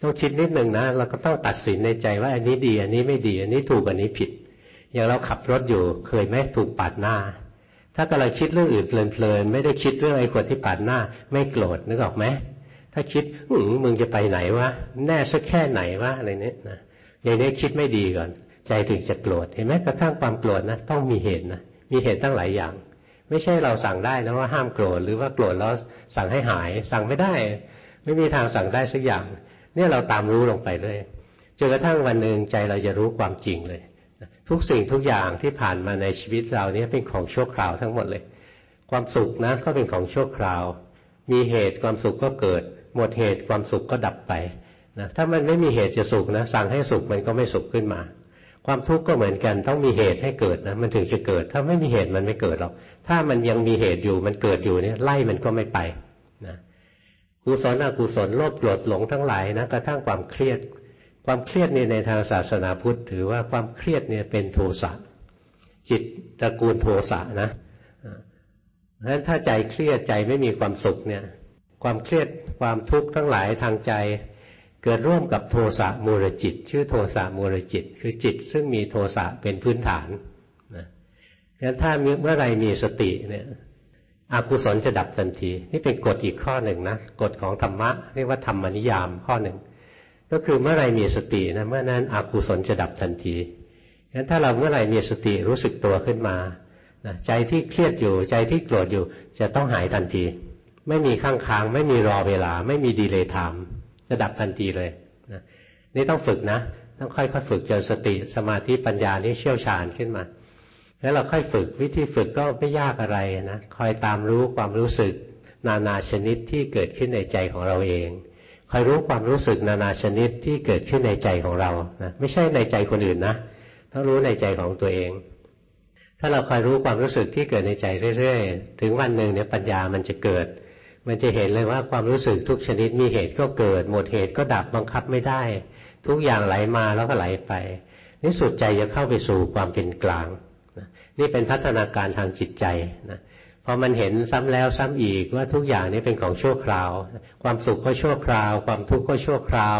ต้องคิดนิดหนึ่งนะเราก็ต้องตัดสินในใจว่าอันนี้ดี อันนี้ไม่ดี อันนี้ถูกอันนี้ผิด อย่างเราขับรถอยู่เคยไหมถูกปาดหน้า ถ้ากำลังคิดเรื่องอื่นเพลินๆไม่ได้คิดเรื่องไอ้คนที่ปาดหน้า ไม่โกรธนึกออกไหม ถ้าคิดมึงจะไปไหนวะแน่สักแค่ไหนวะอะไรเนี้ยนะอย่างนี้คิดไม่ดีก่อน ใจถึงจะโกรธเห็นไหมกระทั่งความโกรธนะต้องมีเหตุนะมีเหตุตั้งหลายอย่าง ไม่ใช่เราสั่งได้นะว่าห้ามโกรธหรือว่าโกรธแล้วสั่งให้หาย สั่งไม่ได้ ไม่มีทางสั่งได้สักอย่าง เนี่ยเราตามรู้ลงไปเลยจนกระทั่งวันหนึ่งใจเราจะรู้ความจริงเลยทุกสิ่งทุกอย่างที่ผ่านมาในชีวิตเราเนี่ยเป็นของชั่วคราวทั้งหมดเลย ความสุขนะก็เป็นของชั่วคราว มีเหตุความสุขก็เกิด หมดเหตุความสุขก็ดับไปนะถ้ามันไม่มีเหตุจะสุขนะ สั่งให้สุขมันก็ไม่สุขขึ้นมา ความทุกข์ก็เหมือนกันต้องมีเหตุให้เกิดนะมันถึงจะเกิด ถ้าไม่มีเหตุมันไม่เกิดหรอกถ้ามันยังมีเหตุอยู่มันเกิดอยู่เนี่ยไล่มันก็ไม่ไปนะกุศลอกุศลโลภโกรธหลงทั้งหลายนะกระทั่งความเครียด ความเครียดนี่ในทางศาสนาพุทธ ถือว่าความเครียดเนี่ยเป็นโทสะจิตตระกูลโทสะนะเพราะฉะนั้นถ้าใจเครียดใจไม่มีความสุขเนี่ย ความเครียด ความทุกข์ทั้งหลายทางใจ เกิดร่วมกับโทสะมูลจิต ชื่อโทสะมูลจิต คือจิตซึ่งมีโทสะเป็นพื้นฐานนะงั้นถ้าเมื่อไรมีสติเนี่ยอกุศลจะดับทันที นี่เป็นกฎอีกข้อหนึ่งนะกฎของธรรมะเรียกว่าธรรมนิยามข้อหนึ่งก็คือเมื่อไรมีสตินะเมื่อนั้นอกุศลจะดับทันทีงั้นถ้าเราเมื่อไหร่มีสติรู้สึกตัวขึ้นมานะใจที่เครียดอยู่ใจที่โกรธอยู่จะต้องหายทันที ไม่มีข้างค้าง ไม่มีรอเวลา ไม่มีดีเลย์ไทม์จะดับทันทีเลยนะนี่ต้องฝึกนะ ต้องค่อยๆฝึกจนสติสมาธิปัญญานี่เชี่ยวชาญขึ้นมา แล้วเราค่อยฝึกวิธีฝึกก็ไม่ยากอะไรนะคอยตามรู้ความรู้สึก นานาชนิดที่เกิดขึ้นในใจของเราเองคอยรู้ความรู้สึกนานาชนิดที่เกิดขึ้นในใจของเรานะไม่ใช่ในใจคนอื่นนะต้องรู้ในใจของตัวเอง ถ้าเราคอยรู้ความรู้สึกที่เกิดในใจเรื่อย ๆ ถึงวันหนึ่งเนี่ยปัญญามันจะเกิด มันจะเห็นเลยว่าความรู้สึกทุกชนิดมีเหตุก็เกิด หมดเหตุก็ดับบังคับไม่ได้ ทุกอย่างไหลมาแล้วก็ไหลไปนี่สุดใจจะเข้าไปสู่ความเป็นกลางนี่เป็นพัฒนาการทางจิตใจนะพอมันเห็นซ้ำแล้วซ้ำอีกว่าทุกอย่างนี้เป็นของชั่วคราว ความสุขก็ชั่วคราว ความทุกข์ก็ชั่วคราว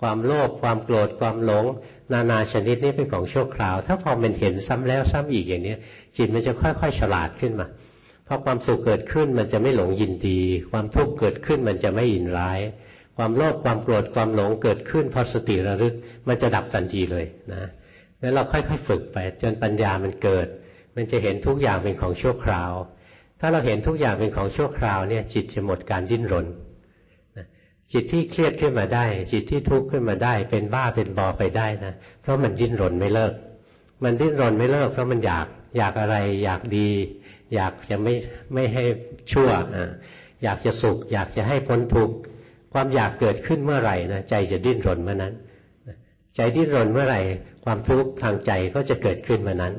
ความโลภความโกรธความหลง นานาชนิดนี้เป็นของชั่วคราว ถ้าพอมันเห็นซ้ำแล้วซ้ำอีกอย่างนี้จิตมันจะค่อยๆฉลาดขึ้นมา พอความสุขเกิดขึ้นมันจะไม่หลงยินดี ความทุกข์เกิดขึ้นมันจะไม่ยินร้าย ความโลภความโกรธความหลงเกิดขึ้นพอสติระลึก มันจะดับทันทีเลยนะแล้วเราค่อยๆฝึกไป จนปัญญามันเกิด มันจะเห็นทุกอย่างเป็นของชั่วคราว ถ้าเราเห็นทุกอย่างเป็นของชั่วคราวเนี่ยจิตจะหมดการดิ้นรนจิตที่เครียดขึ้นมาได้ จิตที่ทุกข์ขึ้นมาได้ เป็นบ้าเป็นบอไปได้นะเพราะมันดิ้นรนไม่เลิก มันดิ้นรนไม่เลิก เพราะมันอยากอยากอะไร อยากดี อยากจะไม่ไม่ให้ชั่วอยากจะสุข อยากจะให้พ้นทุกข์ความอยากเกิดขึ้นเมื่อไหร่นะใจจะดิ้นรนเมื่อนั้นใจดิ้นรนเมื่อไหร่ ความทุกข์ทางใจก็จะเกิดขึ้นเมื่อนั้น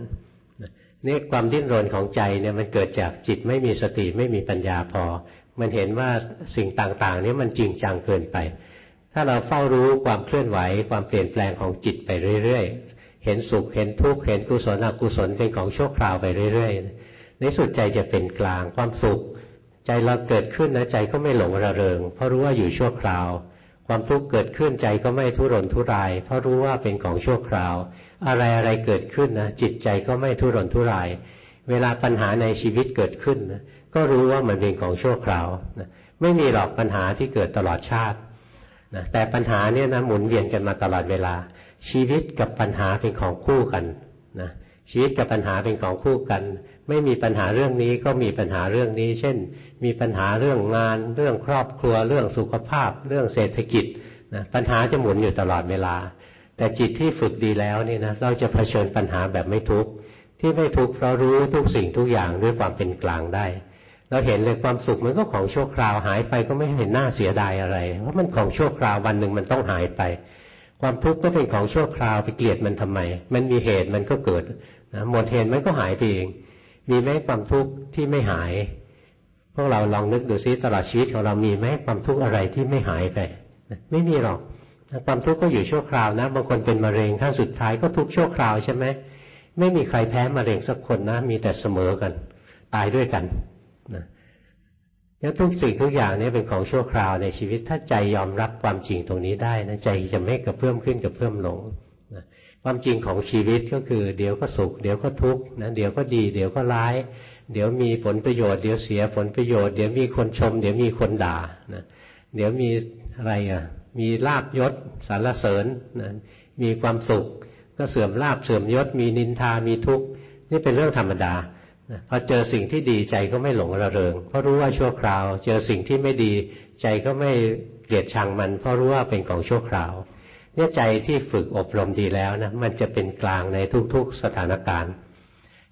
นี่ความดิ้นรนของใจเนี่ยมันเกิดจากจิตไม่มีสติไม่มีปัญญาพอ มันเห็นว่าสิ่งต่างๆ นี้มันจริงจังเกินไป ถ้าเราเฝ้ารู้ความเคลื่อนไหว ความเปลี่ยนแปลงของจิตไปเรื่อยๆ เห็นสุขเห็นทุกข์เห็นกุศลอกุศลเป็นของชั่วคราวไปเรื่อยๆ ในสุดใจจะเป็นกลางความสุข ใจเราเกิดขึ้นนะใจก็ไม่หลงระเริง เพราะรู้ว่าอยู่ชั่วคราว ความทุกข์เกิดขึ้นใจก็ไม่ทุรนทุราย เพราะรู้ว่าเป็นของชั่วคราว อะไรอะไรเกิดขึ้นนะจิตใจก็ไม่ทุรนทุราย เวลาปัญหาในชีวิตเกิดขึ้นนะก็รู้ว่ามันเป็นของชั่วคราวนะไม่มีหรอกปัญหาที่เกิดตลอดชาตินะแต่ปัญหาเนี่ยนะหมุนเวียนกันมาตลอดเวลา ชีวิตกับปัญหาเป็นของคู่กันนะชีวิตกับปัญหาเป็นของคู่กัน ไม่มีปัญหาเรื่องนี้ก็มีปัญหาเรื่องนี้ เช่น มีปัญหาเรื่องงาน เรื่องครอบครัว เรื่องสุขภาพ เรื่องเศรษฐกิจนะปัญหาจะหมุนอยู่ตลอดเวลา แต่จิตที่ฝึกดีแล้วนี่นะเราจะเผชิญปัญหาแบบไม่ทุกข์ที่ไม่ทุกข์เพราะรู้ทุกสิ่งทุกอย่างด้วยความเป็นกลางได้ เราเห็นเลยความสุขมันก็ของชั่วคราวหายไปก็ไม่เห็นหน้าเสียดายอะไรเพราะมันของชั่วคราววันหนึ่งมันต้องหายไป ความทุกข์ก็เป็นของชั่วคราวไปเกลียดมันทำไม มันมีเหตุมันก็เกิดนะหมดเหตุมันก็หายไปเอง มีไหมความทุกข์ที่ไม่หาย พวกเราลองนึกดูซิตลอดชีวิตของเรามีไหมความทุกข์อะไรที่ไม่หายไป ไม่มีหรอกความทุกข์ก็อยู่ชั่วคราวนะบางคนเป็นมะเร็งขั้นสุดท้ายก็ทุกข์ชั่วคราวใช่ไหมไม่มีใครแพ้มะเร็งสักคนนะ มีแต่เสมอกัน ตายด้วยกันนะแล้วทุกสิ่งทุกอย่างนี้เป็นของชั่วคราวในชีวิต ถ้าใจยอมรับความจริงตรงนี้ได้นะใจจะไม่กระเพื่อมขึ้นกระเพื่อมลง ความจริงของชีวิตก็คือ เดี๋ยวก็สุข เดี๋ยวก็ทุกข์นะเดี๋ยวก็ดี เดี๋ยวก็ร้าย เดี๋ยวมีผลประโยชน์เดี๋ยวเสียผลประโยชน์เดี๋ยวมีคนชม เดี๋ยวมีคนด่านะเดี๋ยวมีอะไรอะ มีลาบยศสารเสริญนะมีความสุข ก็เสื่อมลาบเสื่อมยศ มีนินทามีทุกข์นี่เป็นเรื่องธรรมดาพอเจอสิ่งที่ดีใจก็ไม่หลงระเริง เพราะรู้ว่าชั่วคราว เจอสิ่งที่ไม่ดีใจก็ไม่เกลียดชังมัน เพราะรู้ว่าเป็นของชั่วคราว เนี่ยใจที่ฝึกอบรมดีแล้วนะมันจะเป็นกลางในทุก ๆสถานการณ์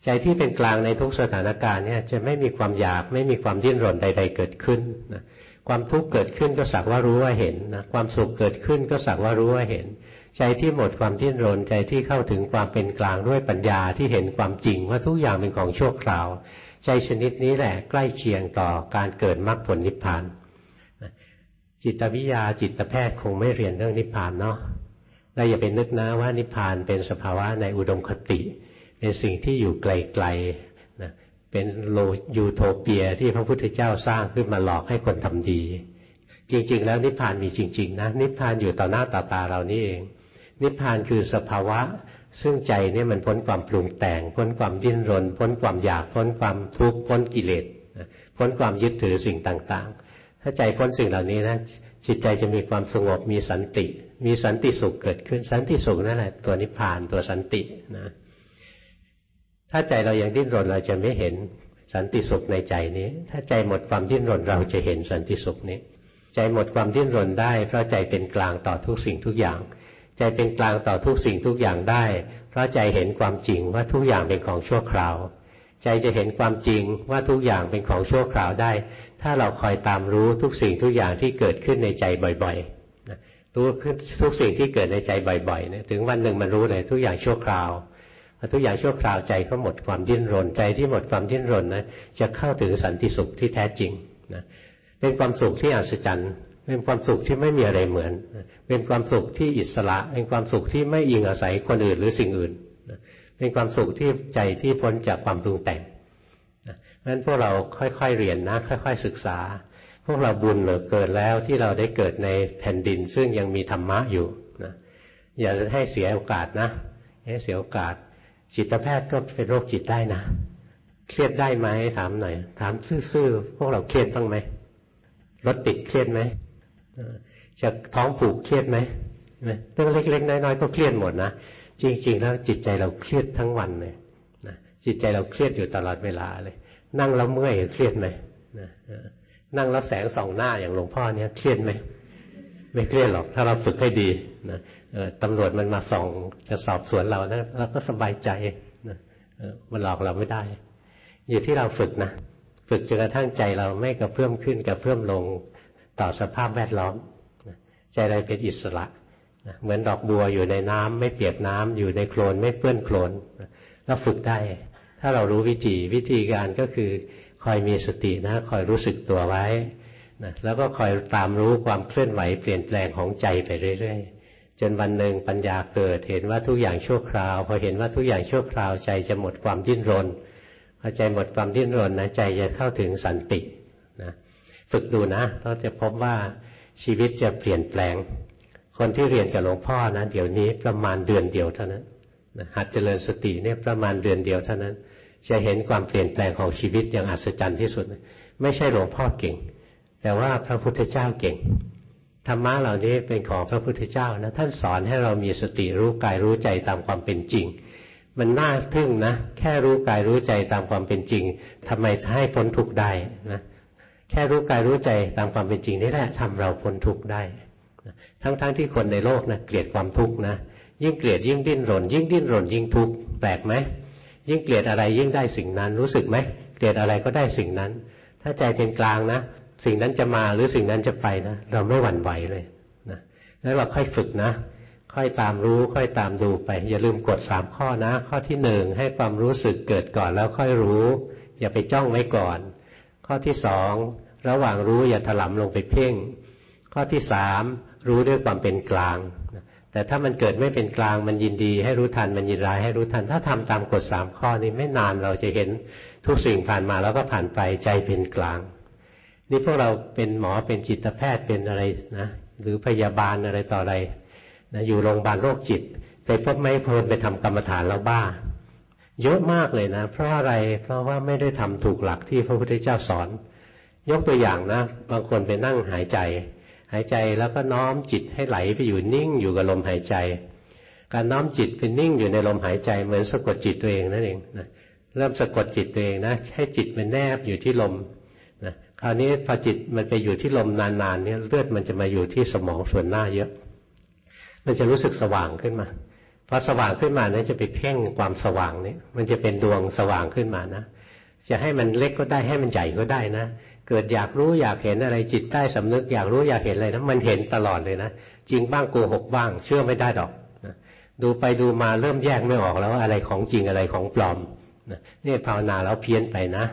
ใจที่เป็นกลางในทุกสถานการณ์เนี่ยจะไม่มีความอยากไม่มีความดิ้นรนใด ๆ เกิดขึ้นนะความทุกข์เกิดขึ้นก็สักว่ารู้ว่าเห็นนะความสุขเกิดขึ้นก็สักว่ารู้ว่าเห็น ใจที่หมดความทิ้นรนใจที่เข้าถึงความเป็นกลางด้วยปัญญาที่เห็นความจริงว่าทุกอย่างเป็นของชั่วคราว ใจชนิดนี้แหละใกล้เคียงต่อการเกิดมรรคผลนิพพานจิตวิทยาจิตแพทย์คงไม่เรียนเรื่องนิพพานเนาะ เราอย่าไปนึกนะว่านิพพานเป็นสภาวะในอุดมคติ เป็นสิ่งที่อยู่ไกลๆเป็นโลยูโทเปียที่พระพุทธเจ้าสร้างขึ้นมาหลอกให้คนทำดี จริง ๆ แล้วนิพพานมีจริง ๆ นะ นิพพานอยู่ต่อหน้าต่อตาเรานี่เอง นิพพานคือสภาวะ ซึ่งใจนี่มันพ้นความปรุงแต่ง พ้นความดิ้นรน พ้นความอยากพ้นความทุกข์พ้นกิเลสพ้นความยึดถือสิ่งต่างๆ ถ้าใจพ้นสิ่งเหล่านี้นะ จิตใจจะมีความสงบมีสันติ มีสันติสุขเกิดขึ้น สันติสุขนั่นแหละตัวนิพพานตัวสันตินะ ถ้าใจเรายังดิ้นรนเราจะไม่เห็นสันติสุขในใจนี้ ถ้าใจหมดความดิ้นรนเราจะเห็นสันติสุขนี้ ใจหมดความดิ้นรนได้ เพราะใจเป็นกลางต่อทุกสิ่งทุกอย่าง ใจเป็นกลางต่อทุกสิ่งทุกอย่างได้ เพราะใจเห็นความจริงว่าทุกอย่างเป็นของชั่วคราว ใจจะเห็นความจริงว่าทุกอย่างเป็นของชั่วคราวได้ ถ้าเราคอยตามรู้ทุกสิ่งทุกอย่างที่เกิดขึ้นในใจบ่อยๆรู้ทุกสิ่งที่เกิดในใจบ่อยๆเนี่ยถึงวันหนึ่งมันรู้เลยทุกอย่างชั่วคราวทุกอย่างชั่วคราวใจก็หมดความดิ้นรนใจที่หมดความดิ้นรนนะจะเข้าถึงสันติสุขที่แท้จริงนะเป็นความสุขที่อัศจรรย์เป็นความสุขที่ไม่มีอะไรเหมือน เป็นความสุขที่อิสระ เป็นความสุขที่ไม่อิงอาศัยคนอื่นหรือสิ่งอื่น เป็นความสุขที่ใจที่พ้นจากความปรุงแต่ง นั้นพวกเราค่อยๆเรียนนะ ค่อย ๆ ศึกษา พวกเราบุญเหลือเกิดแล้วที่เราได้เกิดในแผ่นดิน ซึ่งยังมีธรรมะอยู่นะอย่าให้เสียโอกาสนะให้เสียโอกาส จิตแพทย์ก็เป็นโรคจิตได้นะเครียดได้ไหมถามหน่อย ถามซื่อๆพวกเราเครียดบ้างไหมรถติดเครียดไหมจะท้องผูกเครียดไหมเรื่องเล็กๆน้อยๆก็เครียดหมดนะจริง ๆ แล้วจิตใจเราเครียดทั้งวันเลยนะจิตใจเราเครียดอยู่ตลอดเวลาเลย นั่งแล้วเมื่อยเครียดไหมนะนั่งแล้วแสงส่องหน้าอย่างหลวงพ่อเนี้ยเครียดไหมไม่เครียดหรอก ถ้าเราฝึกให้ดีนะตำรวจมันมาส่องจะสอบสวนเรานะเราก็สบายใจนะมันหลอกเราไม่ได้ อยู่ที่เราฝึกนะฝึกจนกระทั่งใจเราไม่กระเพื่อมขึ้นกระเพื่อมลงต่อสภาพแวดล้อมใจเราเป็นอิสระเหมือนดอกบัวอยู่ในน้ำไม่เปียกน้ำอยู่ในโคลนไม่เปื้อนโคลนเราฝึกได้ ถ้าเรารู้วิธีวิธีการก็คือคอยมีสตินะคอยรู้สึกตัวไว้นะแล้วก็คอยตามรู้ความเคลื่อนไหวเปลี่ยนแปลงของใจไปเรื่อยๆ จนวันหนึ่งปัญญาเกิดเห็นว่าทุกอย่างชั่วคราว พอเห็นว่าทุกอย่างชั่วคราวใจจะหมดความดิ้นรนพอใจหมดความดิ้นรนนะใจจะเข้าถึงสันตินะฝึกดูนะเราจะพบว่าชีวิตจะเปลี่ยนแปลง คนที่เรียนกับหลวงพ่อนะเดี๋ยวนี้ประมาณเดือนเดียวเท่านั้นหัดเจริญสติเนี่ยประมาณเดือนเดียวเท่านั้น จะเห็นความเปลี่ยนแปลงของชีวิตอย่างอัศจรรย์ที่สุด ไม่ใช่หลวงพ่อเก่ง แต่ว่าพระพุทธเจ้าเก่งธรรมะเหล่านี้เป็นของพระพุทธเจ้านะท่านสอนให้เรามีสติรู้กายรู้ใจตามความเป็นจริง มันน่าทึ่งนะ แค่รู้กายรู้ใจตามความเป็นจริงทำไมให้พ้นทุกข์ได้นะแค่รู้กายรู้ใจตามความเป็นจริงนี่แหละทำเราพ้นทุกข์ได้ ทั้งๆทที่คนในโลกนะเกลียดความทุกข์นะยิ่งเกลียดยิ่งดิ้นรน ยิ่งดิ้นรนยิ่งทุกข์แปลกไหม ยิ่งเกลียดอะไรยิ่งได้สิ่งนั้น รู้สึกไหมเกลียดอะไรก็ได้สิ่งนั้น ถ้าใจเป็นกลางนะ สิ่งนั้นจะมาหรือสิ่งนั้นจะไปนะเราไม่หวั่นไหวเลยนะแล้วเราค่อยฝึกนะ ค่อยตามรู้ ค่อยตามดูไป อย่าลืมกดสามข้อนะ ข้อที่หนึ่งให้ความรู้สึกเกิดก่อนแล้วค่อยรู้ อย่าไปจ้องไว้ก่อน ข้อที่สองระหว่างรู้อย่าถลำลงไปเพ่ง ข้อที่สามรู้ด้วยความเป็นกลาง แต่ถ้ามันเกิดไม่เป็นกลางมันยินดี ให้รู้ทันมันยินร้ายให้รู้ทัน ถ้าทำตามกฎสามข้อนี้ไม่นานเราจะเห็นทุกสิ่งผ่านมาแล้วก็ผ่านไปใจเป็นกลาง นี่พวกเราเป็นหมอเป็นจิตแพทย์เป็นอะไรนะหรือพยาบาลอะไรต่ออะไรนะอยู่โรงพยาบาลโรคจิต ไปพบไม่เพลินไปทำกรรมฐานแล้วบ้า เยอะมากเลยนะ เพราะอะไรเพราะว่าไม่ได้ทำถูกหลักที่พระพุทธเจ้าสอน ยกตัวอย่างนะ บางคนไปนั่งหายใจ หายใจแล้วก็น้อมจิตให้ไหลไปอยู่นิ่งอยู่กับลมหายใจ การน้อมจิตเป็นนิ่งอยู่ในลมหายใจเหมือนสะกดจิตตัวเองนั่นเองนะเริ่มสะกดจิตตัวเองนะให้จิตมันแนบอยู่ที่ลมคราวนี้พอจิตมันไปอยู่ที่ลมนานๆเนี่ยเลือดมันจะมาอยู่ที่สมองส่วนหน้าเยอะ มันจะรู้สึกสว่างขึ้นมาพอสว่างขึ้นมาเนี่ยจะไปเพ่งความสว่างนี้มันจะเป็นดวงสว่างขึ้นมานะจะให้มันเล็กก็ได้ให้มันใหญ่ก็ได้นะ เกิดอยากรู้อยากเห็นอะไรจิตใต้สำนึก อยากรู้อยากเห็นอะไรนะมันเห็นตลอดเลยนะจริงบ้างโกหกบ้าง เชื่อไม่ได้ดอกนะดูไปดูมาเริ่มแยกไม่ออกแล้วว่าอะไรของจริงอะไรของปลอมนี่ภาวนาแล้วเพี้ยนไปนะ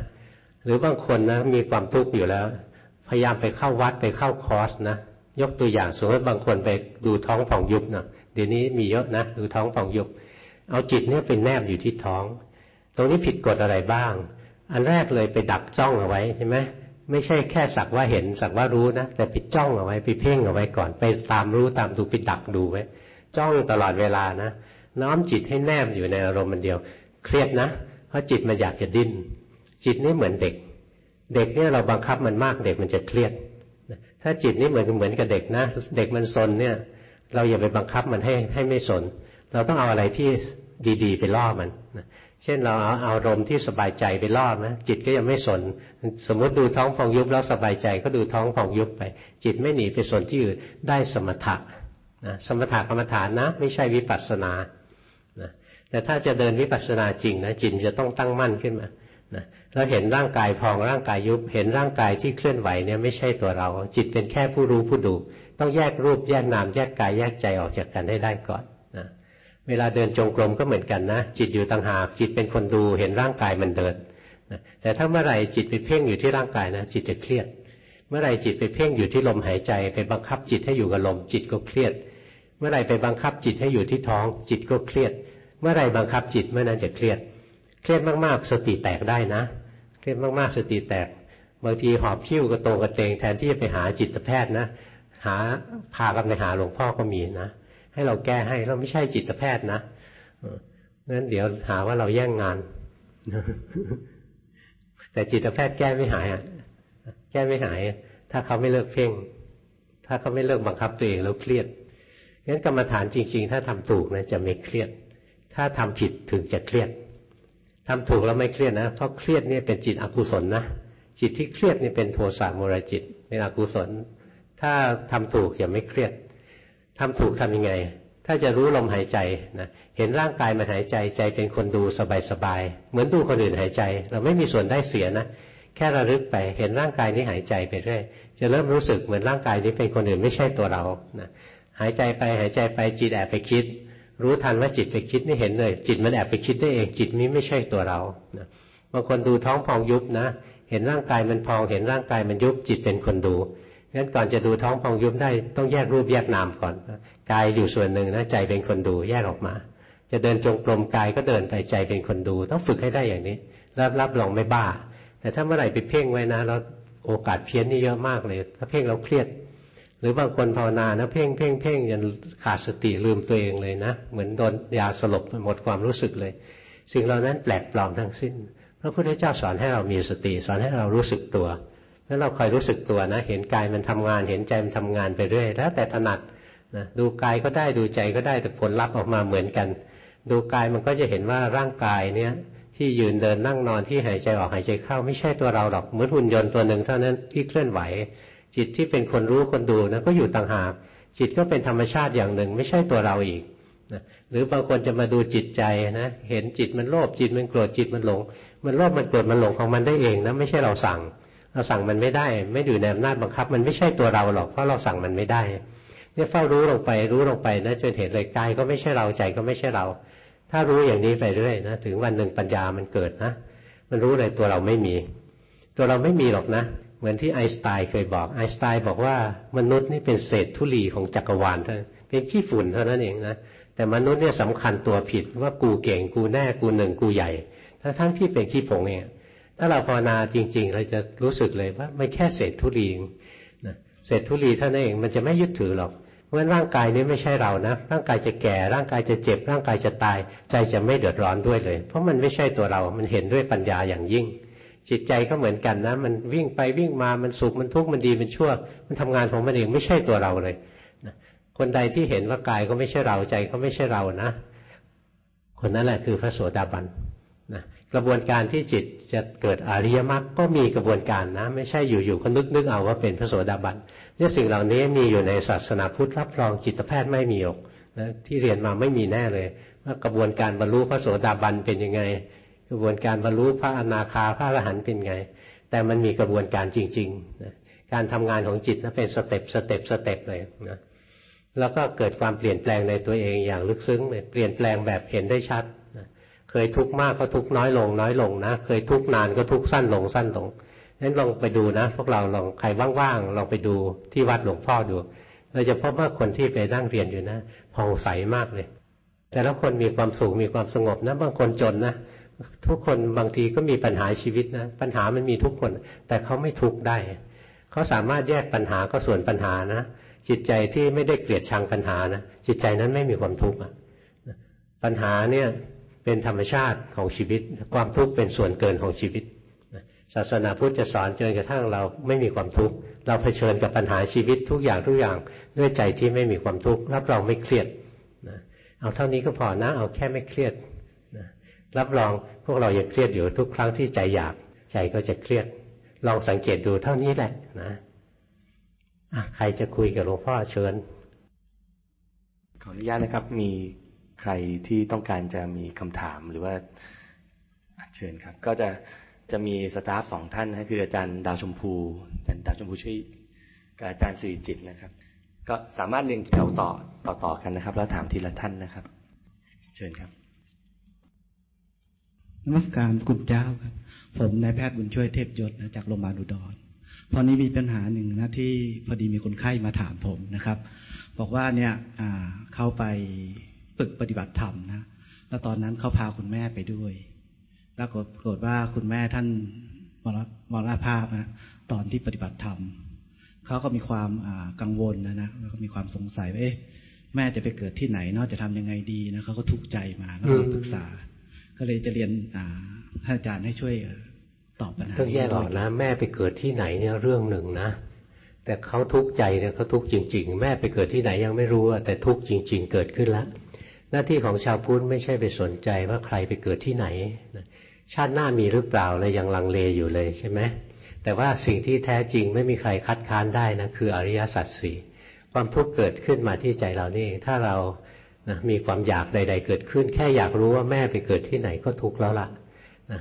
หรือบางคนนะมีความทุกข์อยู่แล้ว พยายามไปเข้าวัดไปเข้าคอร์สนะยกตัวอย่างสมมติบางคนไปดูท้องผ่องยุบนะเดี๋ยวนี้มีเยอะนะดูท้องผ่องยุบ เอาจิตเนี่ยเป็นแนบอยู่ที่ท้อง ตรงนี้ผิดกฎอะไรบ้าง อันแรกเลยไปดักจ้องเอาไว้ใช่ไหม ไม่ใช่แค่สักว่าเห็นสักว่ารู้นะแต่ไปจ้องเอาไว้ไปเพ่งเอาไว้ก่อน ไปตามรู้ตามดูไปดักดูไว้จ้องตลอดเวลานะน้อมจิตให้แนบอยู่ในอารมณ์มันเดียว เครียดนะ เพราะจิตมันอยากจะดิ้นจิตนี่เหมือนเด็ก เด็กเนี่ยเราบังคับมันมากเด็กมันจะเครียดถ้าจิตนี่เหมือนเหมือนกับเด็กนะ เด็กมันสนเนี่ย เราอย่าไปบังคับมันให้ให้ไม่สน เราต้องเอาอะไรที่ดีๆ ไปล่อมัน เช่นเราเอาอารมณ์ที่สบายใจไปล่อนะจิตก็ยังไม่สน สมมติดูท้องพองยุบแล้วสบายใจก็ดูท้องพองยุบไป จิตไม่หนีไปสนที่อื่นได้สมถะนะสมถะกรรมฐานนะ ไม่ใช่วิปัสสนานะแต่ถ้าจะเดินวิปัสสนาจริงนะจิตจะต้องตั้งมั่นขึ้นมานะเราเห็นร่างกายพองร่างกายยุบ เห็นร่างกายที่เคลื่อนไหวเนี่ยไม่ใช่ตัวเรา จิตเป็นแค่ผู้รู้ผู้ดู ต้องแยกรูปแยกนามแยกกายแยกใจออกจากกันให้ได้ก่อน เวลาเดินจงกรมก็เหมือนกันนะจิตอยู่ต่างหากจิตเป็นคนดูเห็นร่างกายมันเดินนะแต่ถ้าเมื่อไหร่จิตไปเพ่งอยู่ที่ร่างกายนะจิตจะเครียด เมื่อไหร่จิตไปเพ่งอยู่ที่ลมหายใจไปบังคับจิตให้อยู่กับลมจิตก็เครียด เมื่อไหร่ไปบังคับจิตให้อยู่ที่ท้อง จิตก็เครียด เมื่อไหร่บังคับจิตเมื่อนั้นจะเครียด เครียดมากๆ สติแตกได้นะ เครียดมากๆ สติแตก บางทีหอบพิ้วกระโตกระเตงแทนที่จะไปหาจิตแพทย์นะ หาพากันไปหาหลวงพ่อก็มีนะ ให้เราแก้ให้เราไม่ใช่จิตแพทย์นะงั้นเดี๋ยวหาว่าเราแย่งงาน แต่จิตแพทย์แก้ไม่หายอะแก้ไม่หาย ถ้าเขาไม่เลิกเพ่ง ถ้าเขาไม่เลิกบังคับตัวเองแล้วเครียดงั้นกรรมฐานจริง ๆ ถ้าทำถูกนะจะไม่เครียด ถ้าทำผิดถึงจะเครียดทำถูกแล้วไม่เครียดนะ เพราะเครียดเนี่ยเป็นจิตอกุศลนะจิตที่เครียดนี่เป็นโทสะโมรจิตเป็นอกุศล ถ้าทำถูกอย่าไม่เครียด ทำถูกทํำยังไง ถ้าจะรู้ลมหายใจนะเห็นร่างกายมันหายใจใจเป็นคนดูสบายๆเหมือนดูคนอื่นหายใจ เราไม่มีส่วนได้เสียนะแค่ระลึกไปเห็นร่างกายนี้หายใจไปเรื่อยจะเริ่มรู้สึกเหมือนร่างกายนี้เป็นคนอื่นไม่ใช่ตัวเรานะหายใจไปหายใจไปจิตแอบไปคิด รู้ทันว่าจิตไปคิดนี่เห็นเลย จิตมันแอบไปคิดได้เองจิตนี้ไม่ใช่ตัวเรานะบางคนดูท้องพองยุบนะ เห็นร่างกายมันพอง เห็นร่างกายมันยุบจิตเป็นคนดู งั้นก่อนจะดูท้องพองยุบได้ต้องแยกรูปแยกนามก่อนกายอยู่ส่วนหนึ่งนะใจเป็นคนดูแยกออกมา จะเดินจงกรมกายก็เดินไปใจเป็นคนดู ต้องฝึกให้ได้อย่างนี้ รับรับรองไม่บ้า แต่ถ้าเมื่อไหร่ไปเพ่งไว้นะแล้วโอกาสเพี้ยนนี่เยอะมากเลย ถ้าเพ่งเราเครียด หรือบางคนภาวนานะเพ่งเพ่งเพ่งยันขาดสติลืมตัวเองเลยนะเหมือนโดนยาสลบหมดความรู้สึกเลย สิ่งเหล่านั้นแปลกปลอมทั้งสิ้นพระพุทธเจ้าสอนให้เรามีสติ สอนให้เรารู้สึกตัว แล้วเราคอยรู้สึกตัวนะ เห็นกายมันทำงาน เห็นใจมันทำงานไปเรื่อย แล้วแต่ถนัดนะดูกายก็ได้ดูใจก็ได้แต่ผลลัพธ์ออกมาเหมือนกัน ดูกายมันก็จะเห็นว่าร่างกายเนี้ยที่ยืนเดินนั่งนอนที่หายใจออกหายใจเข้า ไม่ใช่ตัวเราหรอกเหมือนหุ่นยนต์ตัวหนึ่งเท่านั้นที่เคลื่อนไหว จิตที่เป็นคนรู้คนดูนะก็อยู่ต่างหากจิตก็เป็นธรรมชาติอย่างหนึ่ง ไม่ใช่ตัวเราอีกนะหรือบางคนจะมาดูจิตใจนะเห็นจิตมันโลภจิตมันโกรธจิตมันหลง มันโลภมันโกรธมันหลงของมันได้เองนะไม่ใช่เราสั่ง เราสั่งมันไม่ได้ ไม่อยู่ในอำนาจบังคับ มันไม่ใช่ตัวเราหรอกเพราะเราสั่งมันไม่ได้ เนี่ยเฝ้ารู้ลงไปรู้ลงไปนะจนเห็นเลยกายก็ไม่ใช่เราใจก็ไม่ใช่เรา ถ้ารู้อย่างนี้ไปเรื่อยนะถึงวันหนึ่งปัญญามันเกิดนะมันรู้เลยตัวเราไม่มี ตัวเราไม่มีหรอกนะ เหมือนที่ไอน์สไตน์เคยบอกไอน์สไตน์บอกว่ามนุษย์นี่เป็นเศษธุลีของจักรวาลเท่านั้นเป็นขี้ฝุ่นเท่านั้นเองนะแต่มนุษย์เนี่ยสำคัญตัวผิดว่ากูเก่งกูแน่กูหนึ่งกูใหญ่ทั้งทั้งที่เป็นขี้ผงเอง ถ้าเราภาวนาจริง ๆ เราจะรู้สึกเลยว่าไม่แค่เศษธุลีนะเศษธุลีเท่านั้นเองมันจะไม่ยึดถือหรอกเพราะฉะนั้นร่างกายนี้ไม่ใช่เรานะ ร่างกายจะแก่ ร่างกายจะเจ็บ ร่างกายจะตาย ใจจะไม่เดือดร้อนด้วยเลย เพราะมันไม่ใช่ตัวเรา มันเห็นด้วยปัญญาอย่างยิ่ง จิตใจก็เหมือนกันนะ มันวิ่งไปวิ่งมา มันสุข มันทุกข์ มันดี มันชั่ว มันทำงานของมันเองไม่ใช่ตัวเราเลย คนใดที่เห็นว่ากายก็ไม่ใช่เรา ใจก็ไม่ใช่เรานะ คนนั้นแหละคือพระโสดาบัน กระบวนการที่จิตจะเกิดอริยมรรคก็มีกระบวนการนะ ไม่ใช่อยู่ๆก็นึกนึกเอาว่าเป็นพระโสดาบันเนี่ยสิ่งเหล่านี้มีอยู่ในศาสนาพุทธรับรองจิตแพทย์ไม่มีหรอกนะที่เรียนมาไม่มีแน่เลยว่ากระบวนการบรรลุพระโสดาบันเป็นยังไง กระบวนการบรรลุพระอนาคาพระอรหันต์เป็นไง แต่มันมีกระบวนการจริงๆนะการทำงานของจิตนะเป็น step step step เลยนะแล้วก็เกิดความเปลี่ยนแปลงในตัวเองอย่างลึกซึ้งเลยเปลี่ยนแปลงแบบเห็นได้ชัด เคยทุกข์มากก็ทุกข์น้อยลง น้อยลงนะ เคยทุกข์นานก็ทุกข์สั้นลงสั้นลงนั้นลองไปดูนะ พวกเราลองใครว่างๆลองไปดูที่วัดหลวงพ่อดู เราจะพบว่าคนที่ไปนั่งเรียนอยู่นะผ่องใสมากเลย แต่ละคนมีความสุขมีความสงบนะ บางคนจนนะทุกคนบางทีก็มีปัญหาชีวิตนะ ปัญหามันมีทุกคน แต่เขาไม่ทุกข์ได้ เขาสามารถแยกปัญหาก็ส่วนปัญหานะ จิตใจที่ไม่ได้เกลียดชังปัญหานะ จิตใจนั้นไม่มีความทุกข์ปัญหาเนี่ย เป็นธรรมชาติของชีวิต ความทุกข์เป็นส่วนเกินของชีวิตศาสนาพุทธจะสอนจนกระทั่งเราไม่มีความทุกข์เราเผชิญกับปัญหาชีวิตทุกอย่างทุกอย่างด้วยใจที่ไม่มีความทุกข์รับรองไม่เครียดนะเอาเท่านี้ก็พอนะ เอาแค่ไม่เครียดนะรับรองพวกเรายังเครียดอยู่ทุกครั้งที่ใจอยากใจก็จะเครียด ลองสังเกตดูเท่านี้แหละนะใครจะคุยกับหลวงพ่อเชิญขออนุญาตนะครับมี ใครที่ต้องการจะมีคำถามหรือว่าเชิญครับ ก็จะจะมีสตาฟสองท่านนะคืออาจารย์ดาวชมพูอาจารย์ดาวชมพูช่วยกับอาจารย์สิริจิตนะครับ ก็สามารถเรียงแถวต่อต่อต่อกันนะครับ แล้วถามทีละท่านนะครับ เชิญครับนมัสการคุณเจ้าครับ ผมนายแพทย์บุญช่วยเทพยศนะจากโรงพยาบาลอุดรพอนี้มีปัญหาหนึ่งนะที่พอดีมีคนไข้มาถามผมนะครับ บอกว่าเนี่ยเขาไป ฝึกปฏิบัติธรรมนะ แล้วตอนนั้นเขาพาคุณแม่ไปด้วยแล้วปรากฏว่าคุณแม่ท่านมรณภาพนะตอนที่ปฏิบัติธรรมเขาก็มีความกังวลนะนะแล้วก็มีความสงสัยว่าเอ๊ะแม่จะไปเกิดที่ไหนเนาะจะทำยังไงดีนะเขาก็ทุกข์ใจมาแล้วก็ปรึกษา ก็เลยจะเรียนท่านอาจารย์ให้ช่วยตอบปัญหาต้องแยกออกนะ แม่ไปเกิดที่ไหนเนี่ยเรื่องหนึ่งนะ แต่เขาทุกข์ใจเนี่ยเขาทุกข์จริง ๆ แม่ไปเกิดที่ไหนยังไม่รู้แต่ทุกข์จริง ๆ เกิดขึ้นแล้ว หน้าที่ของชาวพุทธไม่ใช่ไปสนใจว่าใครไปเกิดที่ไหนชาติหน้ามีหรือเปล่าเลยยังลังเลอยู่เลยใช่ไหมแต่ว่าสิ่งที่แท้จริงไม่มีใครคัดค้านได้นะคืออริยสัจสี่ความทุกข์เกิดขึ้นมาที่ใจเรานี่ ถ้าเรานะมีความอยากใด ๆ เกิดขึ้น แค่อยากรู้ว่าแม่ไปเกิดที่ไหนก็ทุกข์แล้วล่ะนะ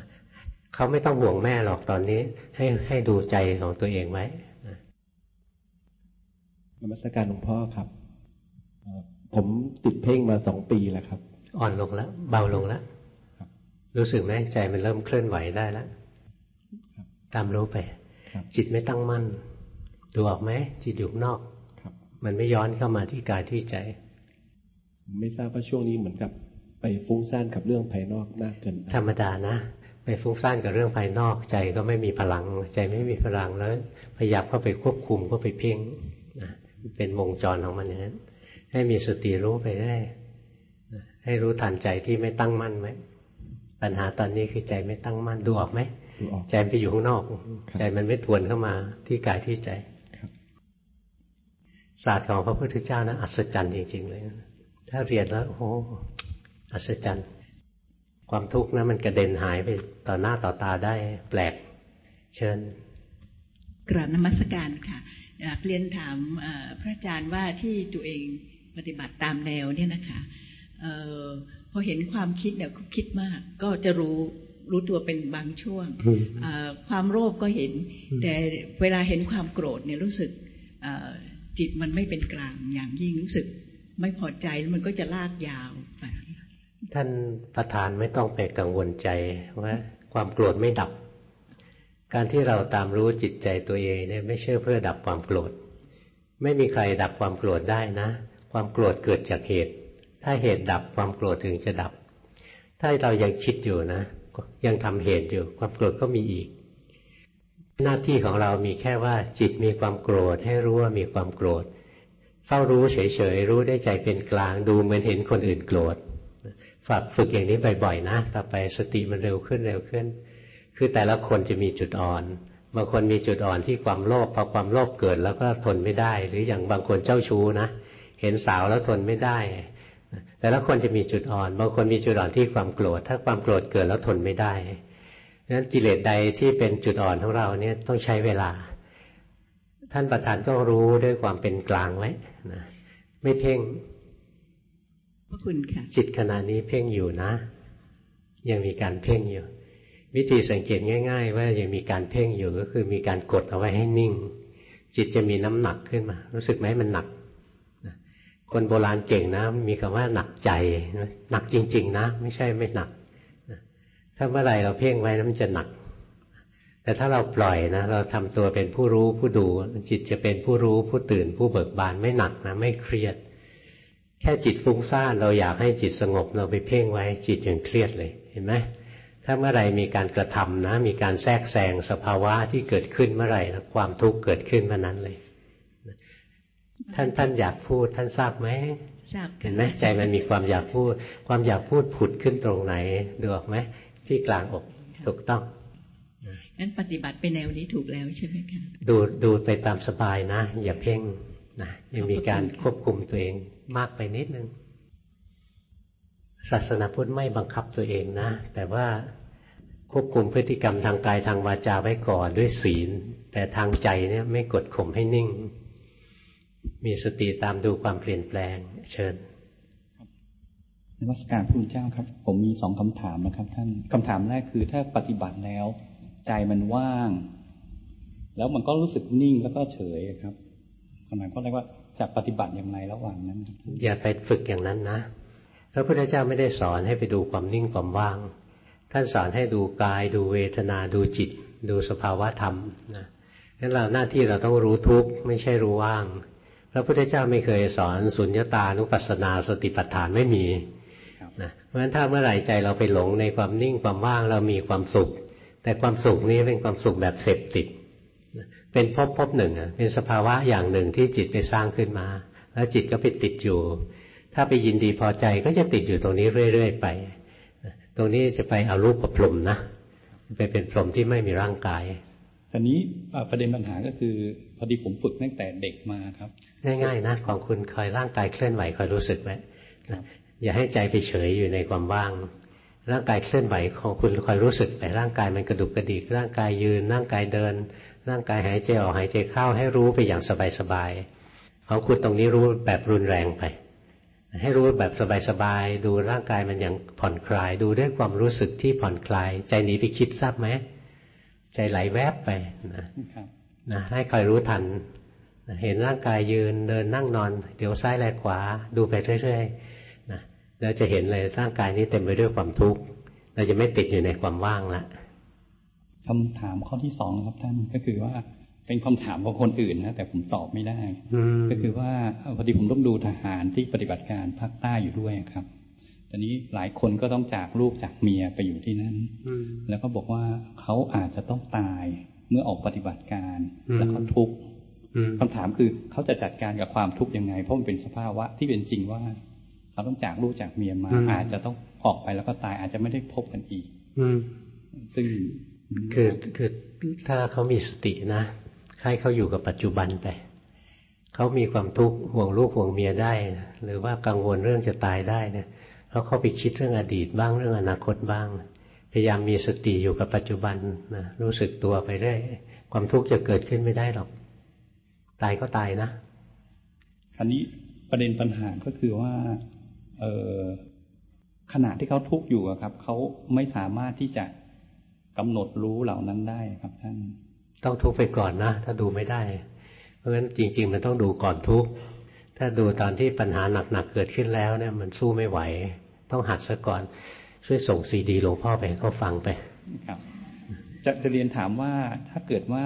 เขาไม่ต้องห่วงแม่หรอกตอนนี้ ให้ให้ดูใจของตัวเองไว้นมัสการหลวงพ่อครับ ผมติดเพ่งมาสองปีแล้วครับ อ่อนลงแล้ว เบาลงแล้วรู้สึกไหมใจมันเริ่มเคลื่อนไหวได้แล้วตามรู้ไปจิตไม่ตั้งมั่นดูออกไหมจิตอยู่นอกมันไม่ย้อนเข้ามาที่กายที่ใจ ไม่ทราบว่าช่วงนี้เหมือนกับ ไปฟุ้งซ่านกับเรื่องภายนอกมากเกินธรรมดานะไปฟุ้งซ่านกับเรื่องภายนอกใจก็ไม่มีพลัง ใจไม่มีพลังแล้ว พยายามเข้าไปควบคุมก็ไปเพ่งนะเป็นวงจรของมันอย่างนั้น ให้มีสติรู้ไปได้ให้รู้ทันใจที่ไม่ตั้งมั่นไหมปัญหาตอนนี้คือใจไม่ตั้งมั่นดูออกไหมใจไปอยู่ข้างนอก ใจมันไม่ทวนเข้ามาที่กายที่ใจศาสตร์ของพระพุทธเจ้านะอัศจรรย์จริง ๆ เลย ถ้าเรียนแล้ว โอ้อัศจรรย์ ความทุกข์นะมันกระเด็นหายไปต่อหน้าต่อตาได้แปลก เชิญ กราบนมัสการค่ะอยากเรียนถามพระอาจารย์ว่าที่ตัวเอง ปฏิบัติตามแนวเนี่ยนะคะพอเห็นความคิดเนี่ยคิดมาก ก็จะรู้รู้ตัวเป็นบางช่วง ความโลภก็เห็น แต่เวลาเห็นความโกรธเนี่ยรู้สึกจิตมันไม่เป็นกลางอย่างยิ่งรู้สึกไม่พอใจแล้วมันก็จะลากยาวไปท่านประธานไม่ต้องไปกังวลใจว่าความโกรธไม่ดับ การที่เราตามรู้จิตใจตัวเองเนี่ยไม่ใช่เพื่อดับความโกรธ ไม่มีใครดับความโกรธได้นะ ความโกรธเกิดจากเหตุ ถ้าเหตุดับความโกรธถึงจะดับ ถ้าเรายังคิดอยู่นะ ยังทำเหตุอยู่ ความโกรธก็มีอีก หน้าที่ของเรามีแค่ว่าจิตมีความโกรธ ให้รู้ว่ามีความโกรธ เฝ้ารู้เฉยๆรู้ได้ใจเป็นกลางดูเหมือนเห็นคนอื่นโกรธฝากฝึกอย่างนี้บ่อยๆนะ ต่อไปสติมันเร็วขึ้นเร็วขึ้น คือแต่ละคนจะมีจุดอ่อน บางคนมีจุดอ่อนที่ความโลภพอความโลภเกิดแล้วก็ทนไม่ได้ หรืออย่างบางคนเจ้าชู้นะ เห็นสาวแล้วทนไม่ได้ แต่ละคนจะมีจุดอ่อน บางคนมีจุดอ่อนที่ความโกรธ ถ้าความโกรธเกิดแล้วทนไม่ได้ดังนั้นกิเลสใดที่เป็นจุดอ่อนของเราเนี่ยต้องใช้เวลา ท่านประธานก็รู้ด้วยความเป็นกลางไว้นะไม่เพ่งพระคุณค่ะจิตขณะนี้เพ่งอยู่นะ ยังมีการเพ่งอยู่ วิธีสังเกตง่าย ๆ ว่ายังมีการเพ่งอยู่ก็คือมีการกดเอาไว้ให้นิ่ง จิตจะมีน้ำหนักขึ้นมา รู้สึกไหมมันหนัก คนโบราณเก่งนะ มีคำว่าหนักใจหนักจริง ๆ นะ ไม่ใช่ไม่หนักถ้าเมื่อไรเราเพ่งไว้นะมันจะหนัก แต่ถ้าเราปล่อยนะเราทำตัวเป็นผู้รู้ผู้ดู จิตจะเป็นผู้รู้ผู้ตื่นผู้เบิกบานไม่หนักนะ ไม่เครียด แค่จิตฟุ้งซ่านเราอยากให้จิตสงบเราไปเพ่งไว้ จิตยังเครียดเลยเห็นไหมถ้าเมื่อไรมีการกระทำนะ มีการแทรกแซงสภาวะที่เกิดขึ้นเมื่อไหร่ความทุกข์เกิดขึ้นเมื่อนั้นเลย ท่านท่านอยากพูด ท่านทราบไหมทราบเห็นไหมใจมันมีความอยากพูด ความอยากพูดผุดขึ้นตรงไหนดูออกไหมที่กลางอกถูกต้องงั้นปฏิบัติไปแนวนี้ถูกแล้วใช่ไหมคะดูดูไปตามสบายนะ อย่าเพ่งนะยังมีการควบคุมตัวเองมากไปนิดนึงศาสนาพุทธไม่บังคับตัวเองนะ แต่ว่าควบคุมพฤติกรรมทางกายทางวาจาไว้ก่อนด้วยศีล แต่ทางใจเนี่ยไม่กดข่มให้นิ่ง มีสติตามดูความเปลี่ยนแปลง เชิญนวัตการพระเจ้าครับ ผมมีสองคำถามนะครับ ท่านคำถามแรกคือถ้าปฏิบัติแล้ว ใจมันว่าง แล้วมันก็รู้สึกนิ่งแล้วก็เฉยครับคำถามก็เรียกว่าจะปฏิบัติอย่างไรระหว่างนั้น อย่าไปฝึกอย่างนั้นนะพระพุทธเจ้าไม่ได้สอนให้ไปดูความนิ่งความว่าง ท่านสอนให้ดูกาย ดูเวทนาดูจิต ดูสภาวะธรรมนะนั้นเราหน้าที่เราต้องรู้ทุกข์ไม่ใช่รู้ว่าง พระพุทธเจ้าไม่เคยสอนสุญญตานุปัสสนาสติปัฏฐานไม่มีนะเพราะฉะนั้นถ้าเมื่อไหร่ใจเราไปหลงในความนิ่งความว่างเรามีความสุข แต่ความสุขนี้เป็นความสุขแบบเสพติด เป็นภพภพหนึ่งเป็นสภาวะอย่างหนึ่งที่จิตไปสร้างขึ้นมา แล้วจิตก็ไปติดอยู่ ถ้าไปยินดีพอใจก็จะติดอยู่ตรงนี้เรื่อยๆไป ตรงนี้จะไปเอารูปกับพรมนะไปเป็นพรมที่ไม่มีร่างกาย ตอนนี้ประเด็นปัญหาก็คือพอดีผมฝึกตั้งแต่เด็กมาครับ ง่ายๆนะของคุณคอยร่างกายเคลื่อนไหวคอยรู้สึกไว้อย่าให้ใจไปเฉยอยู่ในความว่าง ร่างกายเคลื่อนไหวของคุณคอยรู้สึกไปร่างกายมันกระดุกกระดิกร่างกายยืน ร่างกายเดิน ร่างกายหายใจออกหายใจเข้าให้รู้ไปอย่างสบายๆของคุณตรงนี้รู้แบบรุนแรงไป ให้รู้แบบสบายๆดูร่างกายมันอย่างผ่อนคลาย ดูด้วยความรู้สึกที่ผ่อนคลาย ใจหนีไปคิดทราบไหม ใจไหลแวบไปนะนะให้คอยรู้ทันเห็นร่างกายยืนเดินนั่งนอน เดี๋ยวซ้ายแลขวาดูไปเรื่อยๆเราจะเห็นเลยร่างกายนี้เต็มไปด้วยความทุกข์เราจะไม่ติดอยู่ในความว่างละคำถามข้อที่สองครับท่านก็คือว่าเป็นคำถามของคนอื่นนะแต่ผมตอบไม่ได้ก็คือว่าพอดีผมต้องดูทหารที่ปฏิบัติการภาคใต้อยู่ด้วยครับ ตอนนี้หลายคนก็ต้องจากลูกจากเมียไปอยู่ที่นั่นแล้วก็บอกว่าเขาอาจจะต้องตายเมื่อออกปฏิบัติการแล้วเขาทุกข์คำถามคือเขาจะจัดการกับความทุกข์ยังไง เพราะมันเป็นสภาวะที่เป็นจริงว่าเราต้องจากลูกจากเมียมาอาจจะต้องออกไปแล้วก็ตายอาจจะไม่ได้พบกันอีกอืซึ่งคือคือถ้าเขามีสตินะให้เขาอยู่กับปัจจุบันไปเขามีความทุกข์ห่วงลูกห่วงเมียได้ หรือว่ากังวลเรื่องจะตายได้เนี่ย เขาเข้าไปคิดเรื่องอดีตบ้างเรื่องอนาคตบ้าง พยายามมีสติอยู่กับปัจจุบันนะรู้สึกตัวไปได้ความทุกข์จะเกิดขึ้นไม่ได้หรอก ตายก็ตายนะคราวนี้ประเด็นปัญหาก็คือว่า เออขณะที่เขาทุกข์อยู่ครับเขาไม่สามารถที่จะกำหนดรู้เหล่านั้นได้ครับท่านต้องทุกข์ไปก่อนนะ ถ้าดูไม่ได้ เพราะฉะนั้นจริง ๆ มันต้องดูก่อนทุกข์ ถ้าดูตอนที่ปัญหาหนักๆเกิดขึ้นแล้วเนี่ยมันสู้ไม่ไหว ต้องหัดซะก่อน ช่วยส่งซีดีหลวงพ่อไปเขาฟังไปครับจะจะเรียนถามว่าถ้าเกิดว่า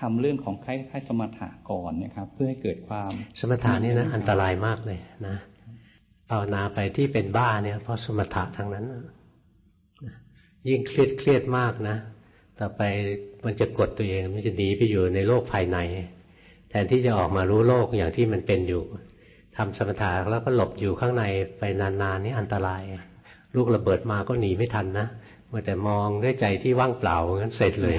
ทำเรื่องของคล้ายๆสมถะก่อนเนี่ยครับ เพื่อให้เกิดความสมถะนี่นะอันตรายมากเลยนะภาวนาไปที่เป็นบ้าเนี่ย เพราะสมถะทั้งนั้นยิ่งเครียดเครียดมากนะต่อไปมันจะกดตัวเองมันจะหนีไปอยู่ในโลกภายใน แทนที่จะออกมารู้โลกอย่างที่มันเป็นอยู่ทำสมถะแล้วก็หลบอยู่ข้างในไปนานๆนี่อันตราย ลูกระเบิดมาก็หนีไม่ทันนะเมื่อแต่มองด้วยใจที่ว่างเปล่างั้นเสร็จเลย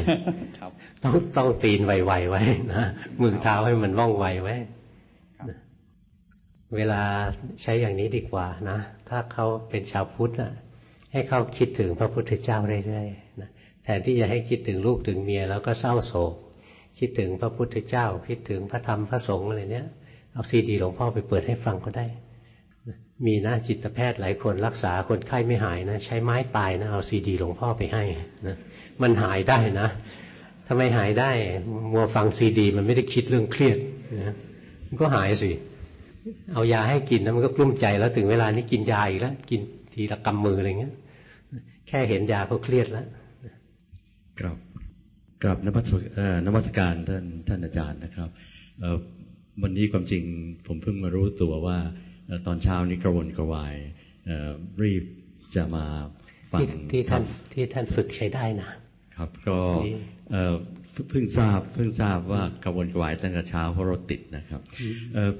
ต้องต้องตีนไวๆไว้นะมือเท้าให้มันว่องไวไว้เวลาใช้อย่างนี้ดีกว่านะ ถ้าเขาเป็นชาวพุทธนะให้เขาคิดถึงพระพุทธเจ้าเรื่อยๆนะแทนที่จะให้คิดถึงลูกถึงเมียแล้วก็เศร้าโศก คิดถึงพระพุทธเจ้า คิดถึงพระธรรมพระสงฆ์อะไรเนี้ยเอาซีดีหลวงพ่อไปเปิดให้ฟังก็ได้ มีนะจิตแพทย์หลายคนรักษาคนไข้ไม่หายนะ ใช้ไม้ตายนะเอาซีดีหลวงพ่อไปให้นะมันหายได้นะทำไมหายได้ มัวฟังซีดี มันไม่ได้คิดเรื่องเครียดนะมันก็หายสิ เอายาให้กินแล้วมันก็กลุ้มใจแล้วถึงเวลานี้กินยาอีกแล้ว กินทีละกำมืออะไรเงี้ย แค่เห็นยาก็เครียดแล้วกรับ กรับนมัสนมัสการท่านท่านอาจารย์นะครับวันนี้ความจริงผมเพิ่งมารู้ตัวว่าตอนเช้านี้กระวนกระวายรีบจะมาฟังที่ท่านที่ท่านฝึกใช้ได้นะครับ ก็เพิ่งทราบเพิ่งทราบว่ากระวนกระวายตั้งแต่เช้าเพราะรถติดนะครับ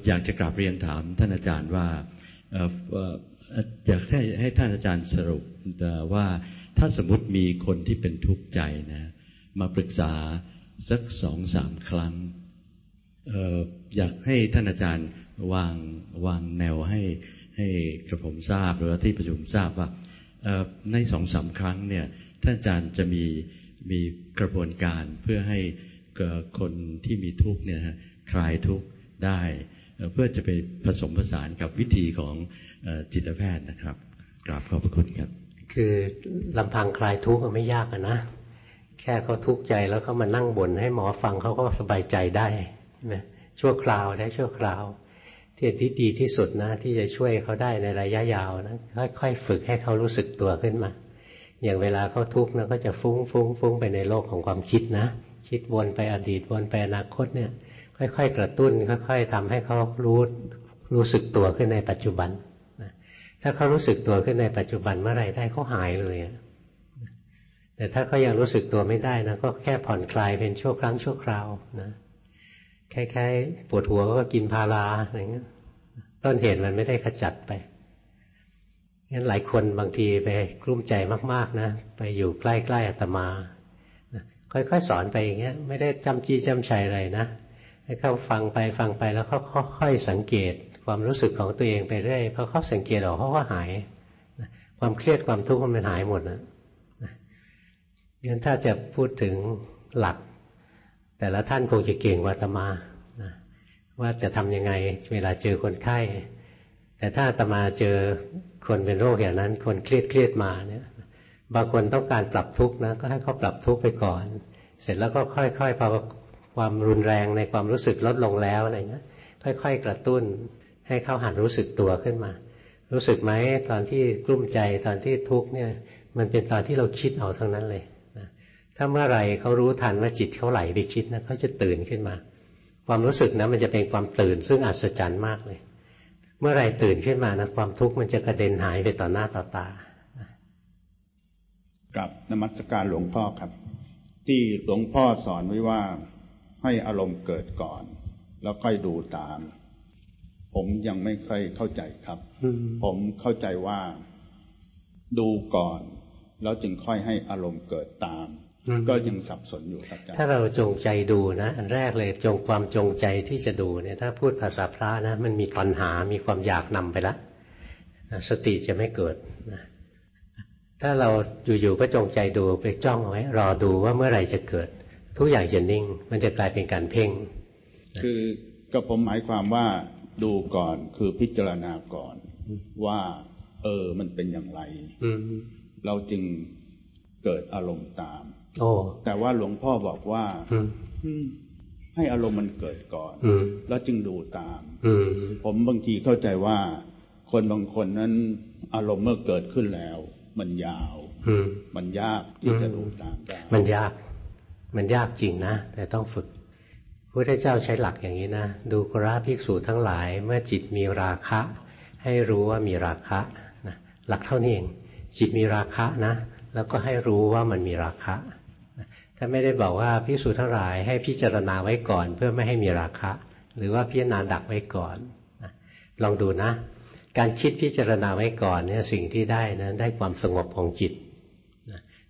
อยากจะกราบเรียนถามท่านอาจารย์ว่าอยากให้ให้ท่านอาจารย์สรุปว่าถ้าสมมติมีคนที่เป็นทุกข์ใจนะ มาปรึกษาสักสองสามครั้งอออยากให้ท่านอาจารย์วางวางแนวให้ให้กระผมทราบหรือว่าที่ประชุมทราบว่าในสองสาครั้งเนี่ยท่านอาจารย์จะมีมีกระบวนการเพื่อให้คนที่มีทุกข์เนี่ยคลายทุกข์ได้เพื่อจะไปผสมผสานกับวิธีของจิตแพทย์นะครับกราบขอบพระคุณครับ คือลำพังคลายทุกข์ไม่ยากนะ แค่เขาทุกข์ใจแล้วเขามานั่งบ่นให้หมอฟังเขาก็สบายใจได้นะชั่วคราวได้ชั่วคราวที่ที่ดีที่สุดนะ ที่จะช่วยเขาได้ในระยะยาวนะค่อยๆฝึกให้เขารู้สึกตัวขึ้นมา อย่างเวลาเขาทุกข์นะก็จะฟุ้งฟุ้งฟุ้งไปในโลกของความคิดนะ คิดวนไปอดีตวนไปอนาคตเนี่ย ค่อย ๆ กระตุ้น ค่อย ๆทำให้เขารู้รู้สึกตัวขึ้นในปัจจุบันนะถ้าเขารู้สึกตัวขึ้นในปัจจุบันเมื่อไหร่ได้เขาหายเลย แต่ถ้าเขายังรู้สึกตัวไม่ได้นะก็แค่ผ่อนคลายเป็นชั่วครั้งชั่วคราวนะคล้ายๆปวดหัวก็กินพาราอะไรเงี้ยต้นเหตุมันไม่ได้ขจัดไปงั้นหลายคนบางทีไปกลุ้มใจมากๆนะไปอยู่ใกล้ๆอาตมาค่อยๆสอนไปอย่างเงี้ย ไม่ได้จำจี้จำชัยอะไรนะให้เขาฟังไปฟังไปแล้วเขาค่อยๆสังเกตความรู้สึกของตัวเองไปเรื่อยพอเขาสังเกตออกเขาก็หายความเครียดความทุกข์มันหายหมดนะ งั้นถ้าจะพูดถึงหลัก แต่ละท่านคงจะเก่งวาตมาว่าจะทำยังไงเวลาเจอคนไข้ แต่ถ้าตมาเจอคนเป็นโรคอย่างนั้น คนเครียดเครียดมาเนี่ย บางคนต้องการปรับทุกข์นะก็ให้เขาปรับทุกข์ไปก่อน เสร็จแล้วก็ค่อยๆพอความรุนแรงในความรู้สึกลดลงแล้วอะไรเงี้ยค่อย ๆ กระตุ้นให้เขาหันรู้สึกตัวขึ้นมา รู้สึกไหมตอนที่กลุ้มใจตอนที่ทุกข์เนี่ย มันเป็นตอนที่เราคิดเอาทั้งนั้นเลย ถ้าเมื่อไรเขารู้ทันว่าจิตเขาไหลไปคิดนะเขาจะตื่นขึ้นมา ความรู้สึกนะมันจะเป็นความตื่นซึ่งอัศจรรย์มากเลย เมื่อไรตื่นขึ้นมานะความทุกข์มันจะกระเด็นหายไปต่อหน้าต่อตากับนมัสการหลวงพ่อครับ ที่หลวงพ่อสอนไว้ว่าให้อารมณ์เกิดก่อน แล้วค่อยดูตาม ผมยังไม่ค่อยเข้าใจครับ ผมเข้าใจว่าดูก่อน แล้วจึงค่อยให้อารมณ์เกิดตาม ก็ยังสับสนอยู่ครับถ้าเราจงใจดูนะอันแรกเลยจงความจงใจที่จะดูเนี่ยถ้าพูดภาษาพระนะ มันมีตัณหา มีความอยากนำไปแล้วสติจะไม่เกิดนะถ้าเราอยู่ๆก็จงใจดูไปจ้องเอาไว้ รอดูว่าเมื่อไหร่จะเกิด ทุกอย่างจะนิ่ง มันจะกลายเป็นการเพ่ง คือก็ผมหมายความว่าดูก่อนคือพิจารณาก่อนว่า เออมันเป็นอย่างไรเราจึงเกิดอารมณ์ตาม โอ้แต่ว่าหลวงพ่อบอกว่าให้อารมณ์มันเกิดก่อนแล้วจึงดูตามผมบางทีเข้าใจว่า คนบางคนนั้น อารมณ์เมื่อเกิดขึ้นแล้ว มันยาวมันยากที่จะดูตามได้มันยาก มันยากจริงนะแต่ต้องฝึกพระเจ้าใช้หลักอย่างนี้นะดูกราภิกษุทั้งหลายเมื่อจิตมีราคะ ให้รู้ว่ามีราคะนะหลักเท่านี้เองจิตมีราคะนะ แล้วก็ให้รู้ว่ามันมีราคะ ถ้าไม่ได้บอกว่าภิกษุทั้งหลายให้พิจารณาไว้ก่อน เพื่อไม่ให้มีราคะ หรือว่าพิจารณาดักไว้ก่อนลองดูนะ การคิดพิจารณาไว้ก่อนเนี่ยสิ่งที่ได้นะได้ความสงบของจิต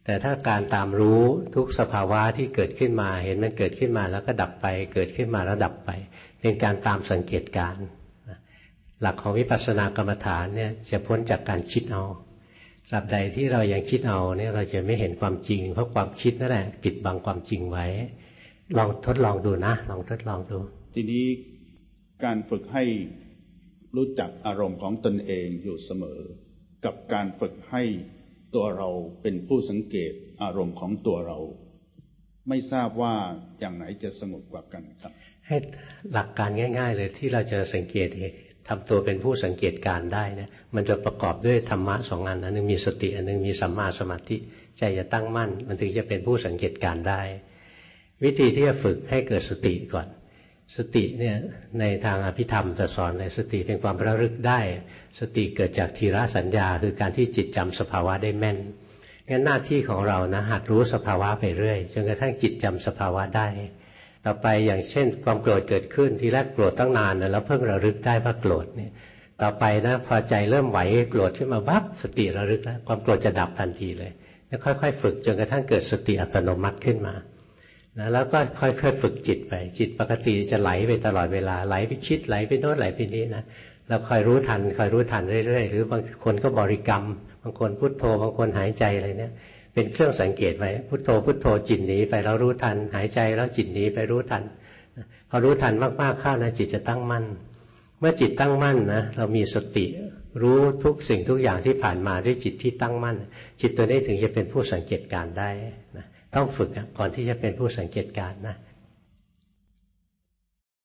แต่ถ้าการตามรู้ทุกสภาวะที่เกิดขึ้นมาเห็นมันเกิดขึ้นมาแล้วก็ดับไป เกิดขึ้นมาแล้วดับไป เป็นการตามสังเกตการหลักของวิปัสสนากรรมฐานเนี่ยจะพ้นจากการคิดเอา ตราบใดที่เรายังคิดเอาเนี่ยเราจะไม่เห็นความจริง เพราะความคิดนั่นแหละปิดบังความจริงไว้ ลองทดลองดูนะลองทดลองดู ทีนี้การฝึกให้รู้จักอารมณ์ของตนเองอยู่เสมอ กับการฝึกให้ตัวเราเป็นผู้สังเกตอารมณ์ของตัวเรา ไม่ทราบว่าอย่างไหนจะสงบกว่ากันครับ ให้หลักการง่าย ๆ เลยที่เราจะสังเกต ทำตัวเป็นผู้สังเกตการได้นะมันจะประกอบด้วยธรรมะสองอันอันนึงมีสติอันนึงมีสัมมาสมาธิใจจะตั้งมั่น มันถึงจะเป็นผู้สังเกตการได้ วิธีที่จะฝึกให้เกิดสติก่อน สติเนี่ยในทางอภิธรรมจะสอนเลยสติเป็นความระลึกได้ สติเกิดจากทีระสัญญา คือการที่จิตจำสภาวะได้แม่นงั้นหน้าที่ของเรานะหัดรู้สภาวะไปเรื่อยจนกระทั่งจิตจำสภาวะได้ ต่อไปอย่างเช่น ความโกรธเกิดขึ้นทีแรกโกรธตั้งนานนะแล้วเพิ่งระลึกได้ว่าโกรธเนี่ย ต่อไปนะพอใจเริ่มไหวโกรธขึ้นมาวับสติระลึกแล้วความโกรธจะดับทันทีเลยแล้วค่อย ๆ ฝึกจนกระทั่งเกิดสติอัตโนมัติขึ้นมานะแล้วก็ค่อยๆฝึกจิตไป จิตปกติจะไหลไปตลอดเวลาไหลไปคิดไหลไปโน้นไหลไปนี้นะแล้วคอยรู้ทันคอยรู้ทันเรื่อยๆหรือบางคนก็บริกรรม บางคนพุทโธบางคนหายใจอะไรเนี่ย เป็นเครื่องสังเกตไว้พุทโธพุทโธจิตหนีไปแล้วรู้ทัน หายใจแล้วจิตหนีไปรู้ทันพอรู้ทันมากๆเข้านะจิตจะตั้งมั่น เมื่อจิตตั้งมั่นนะเรามีสติรู้ทุกสิ่งทุกอย่างที่ผ่านมาด้วยจิตที่ตั้งมั่น จิตตัวนี้ถึงจะเป็นผู้สังเกตการได้นะต้องฝึกก่อนที่จะเป็นผู้สังเกตการนะ